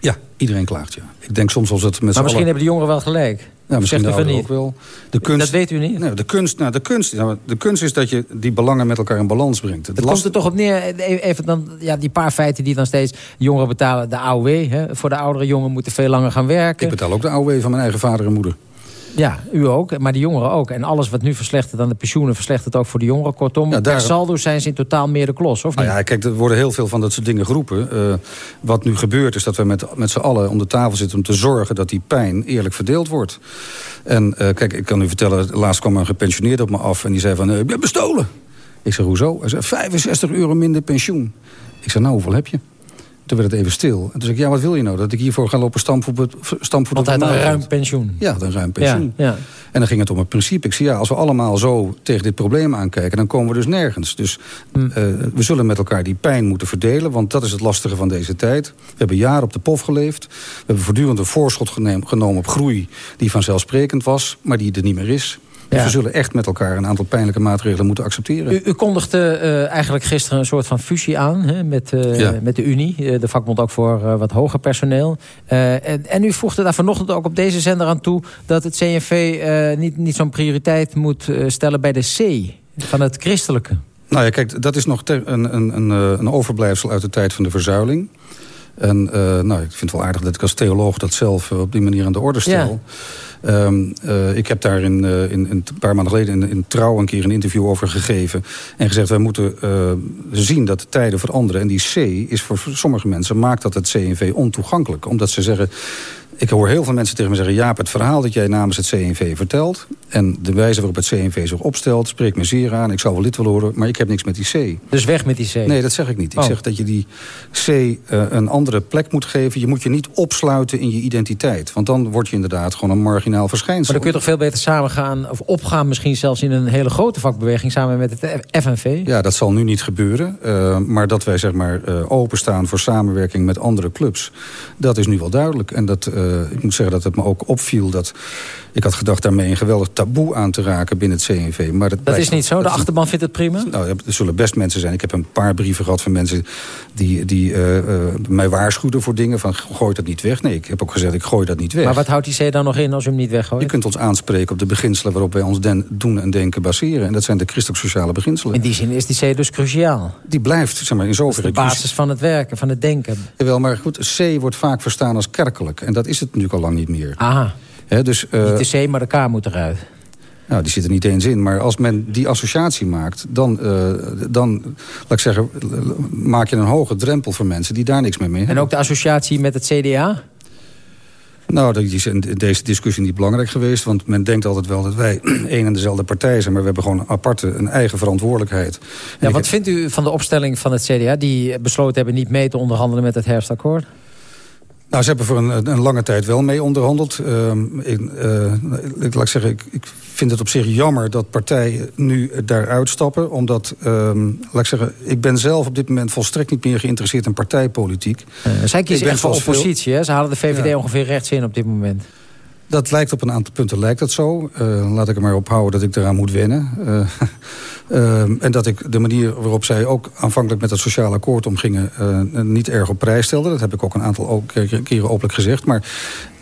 Ja, iedereen klaagt, ja. Ik denk soms als het met Maar misschien hebben de jongeren wel gelijk. Ja, misschien Zegt de niet? ook wel. De kunst, Dat weet u niet? Nee, de, kunst, nou, de, kunst, nou, de kunst is dat je die belangen met elkaar in balans brengt. Het Het last- komt er toch op neer, e- even dan, ja, die paar feiten die dan steeds jongeren betalen. De AOW, hè, voor de oudere jongen moeten veel langer gaan werken. Ik betaal ook de AOW van mijn eigen vader en moeder. Ja, u ook, maar de jongeren ook. En alles wat nu verslechtert aan de pensioenen... verslechtert ook voor de jongeren. Kortom, Ja, daar- saldo zijn ze in totaal meer de klos, of niet? Nou ja, kijk, er worden heel veel van dat soort dingen geroepen. Eh, wat nu gebeurt is dat we met, met z'n allen om de tafel zitten... om te zorgen dat die pijn eerlijk verdeeld wordt. En eh, kijk, ik kan u vertellen, laatst kwam een gepensioneerde op me af... en die zei van, eh, ik ben bestolen. Ik zeg, hoezo? Hij zei, 65 euro minder pensioen. Ik zei, nou, hoeveel heb je? Toen werd het even stil. En toen zei ik, ja, wat wil je nou? Dat ik hiervoor ga lopen stampvoeten? stampvoeten Want hij had een ruim pensioen. Ja, een ruim pensioen. Ja, ja. En dan ging het om het principe. Ik zei, ja, als we allemaal zo tegen dit probleem aankijken... dan komen we dus nergens. Dus Hm. eh, we zullen met elkaar die pijn moeten verdelen... want dat is het lastige van deze tijd. We hebben jaren op de pof geleefd. We hebben voortdurend een voorschot genomen op groei... die vanzelfsprekend was, maar die er niet meer is. Dus Ja. we zullen echt met elkaar een aantal pijnlijke maatregelen moeten accepteren. U, u kondigde eh, eigenlijk gisteren een soort van fusie aan hè, met, eh, Ja. met de Unie. eh, de vakbond ook voor wat hoger personeel. En, en u voegde daar vanochtend ook op deze zender aan toe... dat het CNV niet, niet zo'n prioriteit moet stellen bij de C. Van het christelijke. Nou ja, kijk, dat is nog ter- een, een, een, een overblijfsel uit de tijd van de verzuiling. En eh, nou, ik vind het wel aardig dat ik als theoloog dat zelf eh, op die manier aan de orde stel. Ehm, eh, ik heb daar in, in, in een paar maanden geleden in, in Trouw een keer een interview over gegeven. En gezegd, wij moeten zien dat de tijden veranderen. En die C is voor sommige mensen, maakt dat het CNV ontoegankelijk. Omdat ze zeggen, ik hoor heel veel mensen tegen me zeggen... Jaap, het verhaal dat jij namens het CNV vertelt... en de wijze waarop het CNV zich opstelt... spreekt me zeer aan, ik zou wel lid willen horen... maar ik heb niks met die C. Dus weg met die C. Nee, dat zeg ik niet. Ik Oh. zeg dat je die C eh, een andere plek moet geven. Je moet je niet opsluiten in je identiteit. Want dan word je inderdaad gewoon een marginaal verschijnsel. Maar dan kun je toch veel beter samengaan... of opgaan misschien zelfs in een hele grote vakbeweging... samen met het FNV? Ja, dat zal nu niet gebeuren. Eh, maar dat wij zeg maar eh, openstaan voor samenwerking met andere clubs... dat is nu wel duidelijk. En dat, eh, ik moet zeggen dat het me ook opviel dat... ik had gedacht daarmee een geweldig taboe aan te raken binnen het CNV. Maar dat, Dat is niet zo? De achterban vindt het prima? Nou, er zullen best mensen zijn. Ik heb een paar brieven gehad van mensen die, die eh, eh, mij waarschuwden voor dingen. Van gooi dat niet weg. Nee, ik heb ook gezegd ik gooi dat niet weg. Maar wat houdt die C dan nog in als u hem niet weggooit? Je kunt ons aanspreken op de beginselen waarop wij ons den- doen en denken baseren. En dat zijn de christelijk-sociale beginselen. In die zin is die C dus cruciaal. Die blijft, zeg maar, in Dat is zoverre... de basis van het werken, van het denken. Jawel, maar goed, C wordt vaak verstaan als kerkelijk. En dat is het natuurlijk al lang niet meer. Aha. Dus, eh, Niet de C, maar de K moet eruit. Nou, die zit er niet eens in. Maar als men die associatie maakt, dan, eh, dan laat ik zeggen, maak je een hoge drempel voor mensen die daar niks mee mee En hebben. ook de associatie met het CDA? Nou, is in deze discussie niet belangrijk geweest. Want men denkt altijd wel dat wij één en dezelfde partij zijn. Maar we hebben gewoon een aparte, een eigen verantwoordelijkheid. En Ja, wat vindt u van de opstelling van het CDA... die besloten hebben niet mee te onderhandelen met het herfstakkoord? Nou, ze hebben voor een, een lange tijd wel mee onderhandeld. Ehm, in, eh, ik, laat ik zeggen, ik, ik vind het op zich jammer dat partijen nu daaruit stappen. Omdat, ehm, laat ik zeggen, ik ben zelf op dit moment volstrekt niet meer geïnteresseerd in partijpolitiek. zij Ik kiezen echt voor oppositie, hè? Ze halen de VVD Ja. ongeveer rechts in op dit moment. Dat lijkt op een aantal punten lijkt dat zo. Eh, laat ik er maar op houden dat ik eraan moet wennen. Eh, ehm, en dat ik de manier waarop zij ook aanvankelijk met het sociale akkoord omgingen... eh, niet erg op prijs stelde. Dat heb ik ook een aantal keren openlijk gezegd. Maar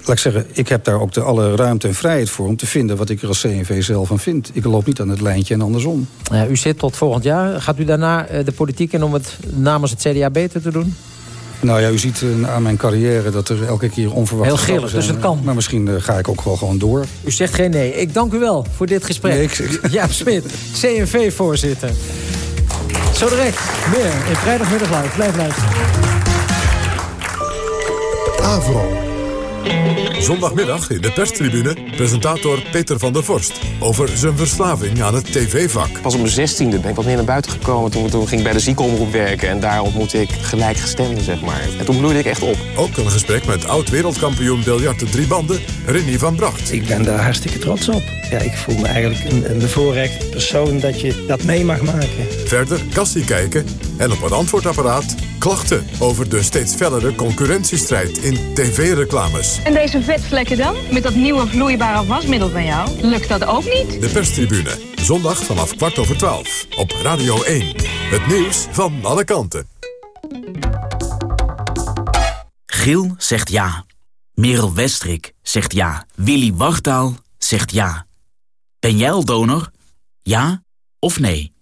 laat ik zeggen, ik heb daar ook de alle ruimte en vrijheid voor... om te vinden wat ik er als CNV zelf van vind. Ik loop niet aan het lijntje en andersom. Ja, u zit tot volgend jaar. Gaat u daarna eh, de politiek in om het namens het CDA beter te doen? Nou ja, u ziet eh, aan mijn carrière dat er elke keer onverwachte Heel grillig, dus het kan. Maar misschien eh, ga ik ook wel gewoon door. U zegt geen nee. Ik dank u wel voor dit gesprek. Nee, ik- Jaap Smit, CNV-voorzitter. Zo direct meer in Vrijdagmiddag Live. Blijf luisteren. Avro. Zondagmiddag in de perstribune presentator Peter van der Vorst... over zijn verslaving aan het tv-vak. Pas op mijn zestiende ben ik wat meer naar buiten gekomen. Toen, toen ging ik bij de ziekenomroep werken. En daar ontmoette ik gelijkgestemden, zeg maar. En toen bloeide ik echt op. Ook een gesprek met oud-wereldkampioen biljarten drie banden, Rinnie van Bracht. Ik ben daar hartstikke trots op. Ja, ik voel me eigenlijk een, een bevoorrecht persoon dat je dat mee mag maken. Verder kassie kijken en op het antwoordapparaat klachten... over de steeds fellere concurrentiestrijd in tv-reclames. En deze vetvlekken dan? Met dat nieuwe vloeibare wasmiddel van jou? Lukt dat ook niet? De perstribune, zondag vanaf kwart over twaalf. Op Radio 1. Het nieuws van alle kanten. Giel zegt ja. Merel Westrik Zegt ja. Willy Wartaal zegt ja. Ben jij al donor? Ja of nee?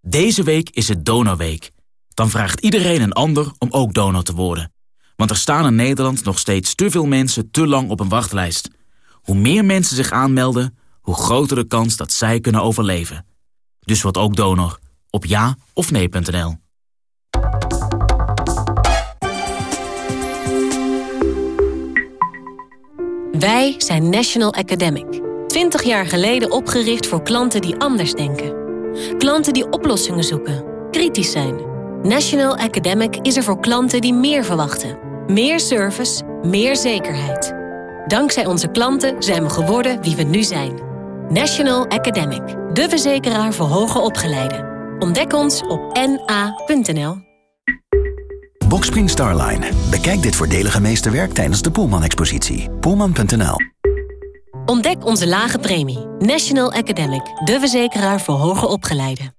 Deze week is het Donorweek. Dan vraagt iedereen een ander om ook donor te worden. Want er staan in Nederland nog steeds te veel mensen te lang op een wachtlijst. Hoe meer mensen zich aanmelden, hoe groter de kans dat zij kunnen overleven. Dus word ook donor op ja of nee.nl. Wij zijn National Academic. 20 jaar geleden opgericht voor klanten die anders denken. Klanten die oplossingen zoeken, kritisch zijn. National Academic is er voor klanten die meer verwachten. Meer service, meer zekerheid. Dankzij onze klanten zijn we geworden wie we nu zijn. National Academic, de verzekeraar voor hoger opgeleiden. Ontdek ons op na.nl. Boxspring Starline. Bekijk dit voordelige meesterwerk tijdens de Poelman-expositie. Poelman.nl Ontdek onze lage premie. National Academic, de verzekeraar voor hoger opgeleiden.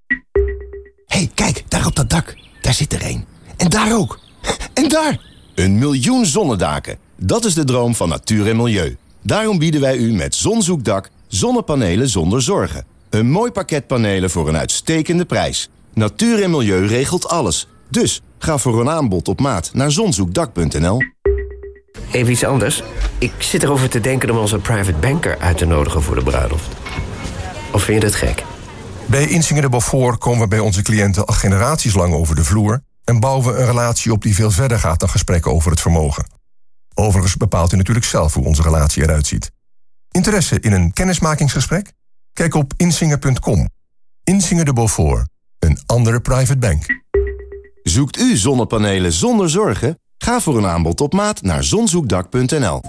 hey, kijk, daar op dat dak. Daar zit er één. En daar ook. En daar! Een miljoen zonnedaken. Dat is de droom van natuur en milieu. Daarom bieden wij u met Zonzoekdak zonnepanelen zonder zorgen. Een mooi pakket panelen voor een uitstekende prijs. Natuur en milieu regelt alles. Dus ga voor een aanbod op maat naar zonzoekdak.nl. Even iets anders. Ik zit erover te denken om onze private banker uit te nodigen voor de bruiloft. Of vind je dat gek? Bij Insinger de Beaufort komen we bij onze cliënten al generaties lang over de vloer... en bouwen we een relatie op die veel verder gaat dan gesprekken over het vermogen. Overigens bepaalt u natuurlijk zelf hoe onze relatie eruit ziet. Interesse in een kennismakingsgesprek? Kijk op insinger.com. Insinger de Beaufort, een andere private bank. Zoekt u zonnepanelen zonder zorgen? Ga voor een aanbod op maat naar zonzoekdak.nl.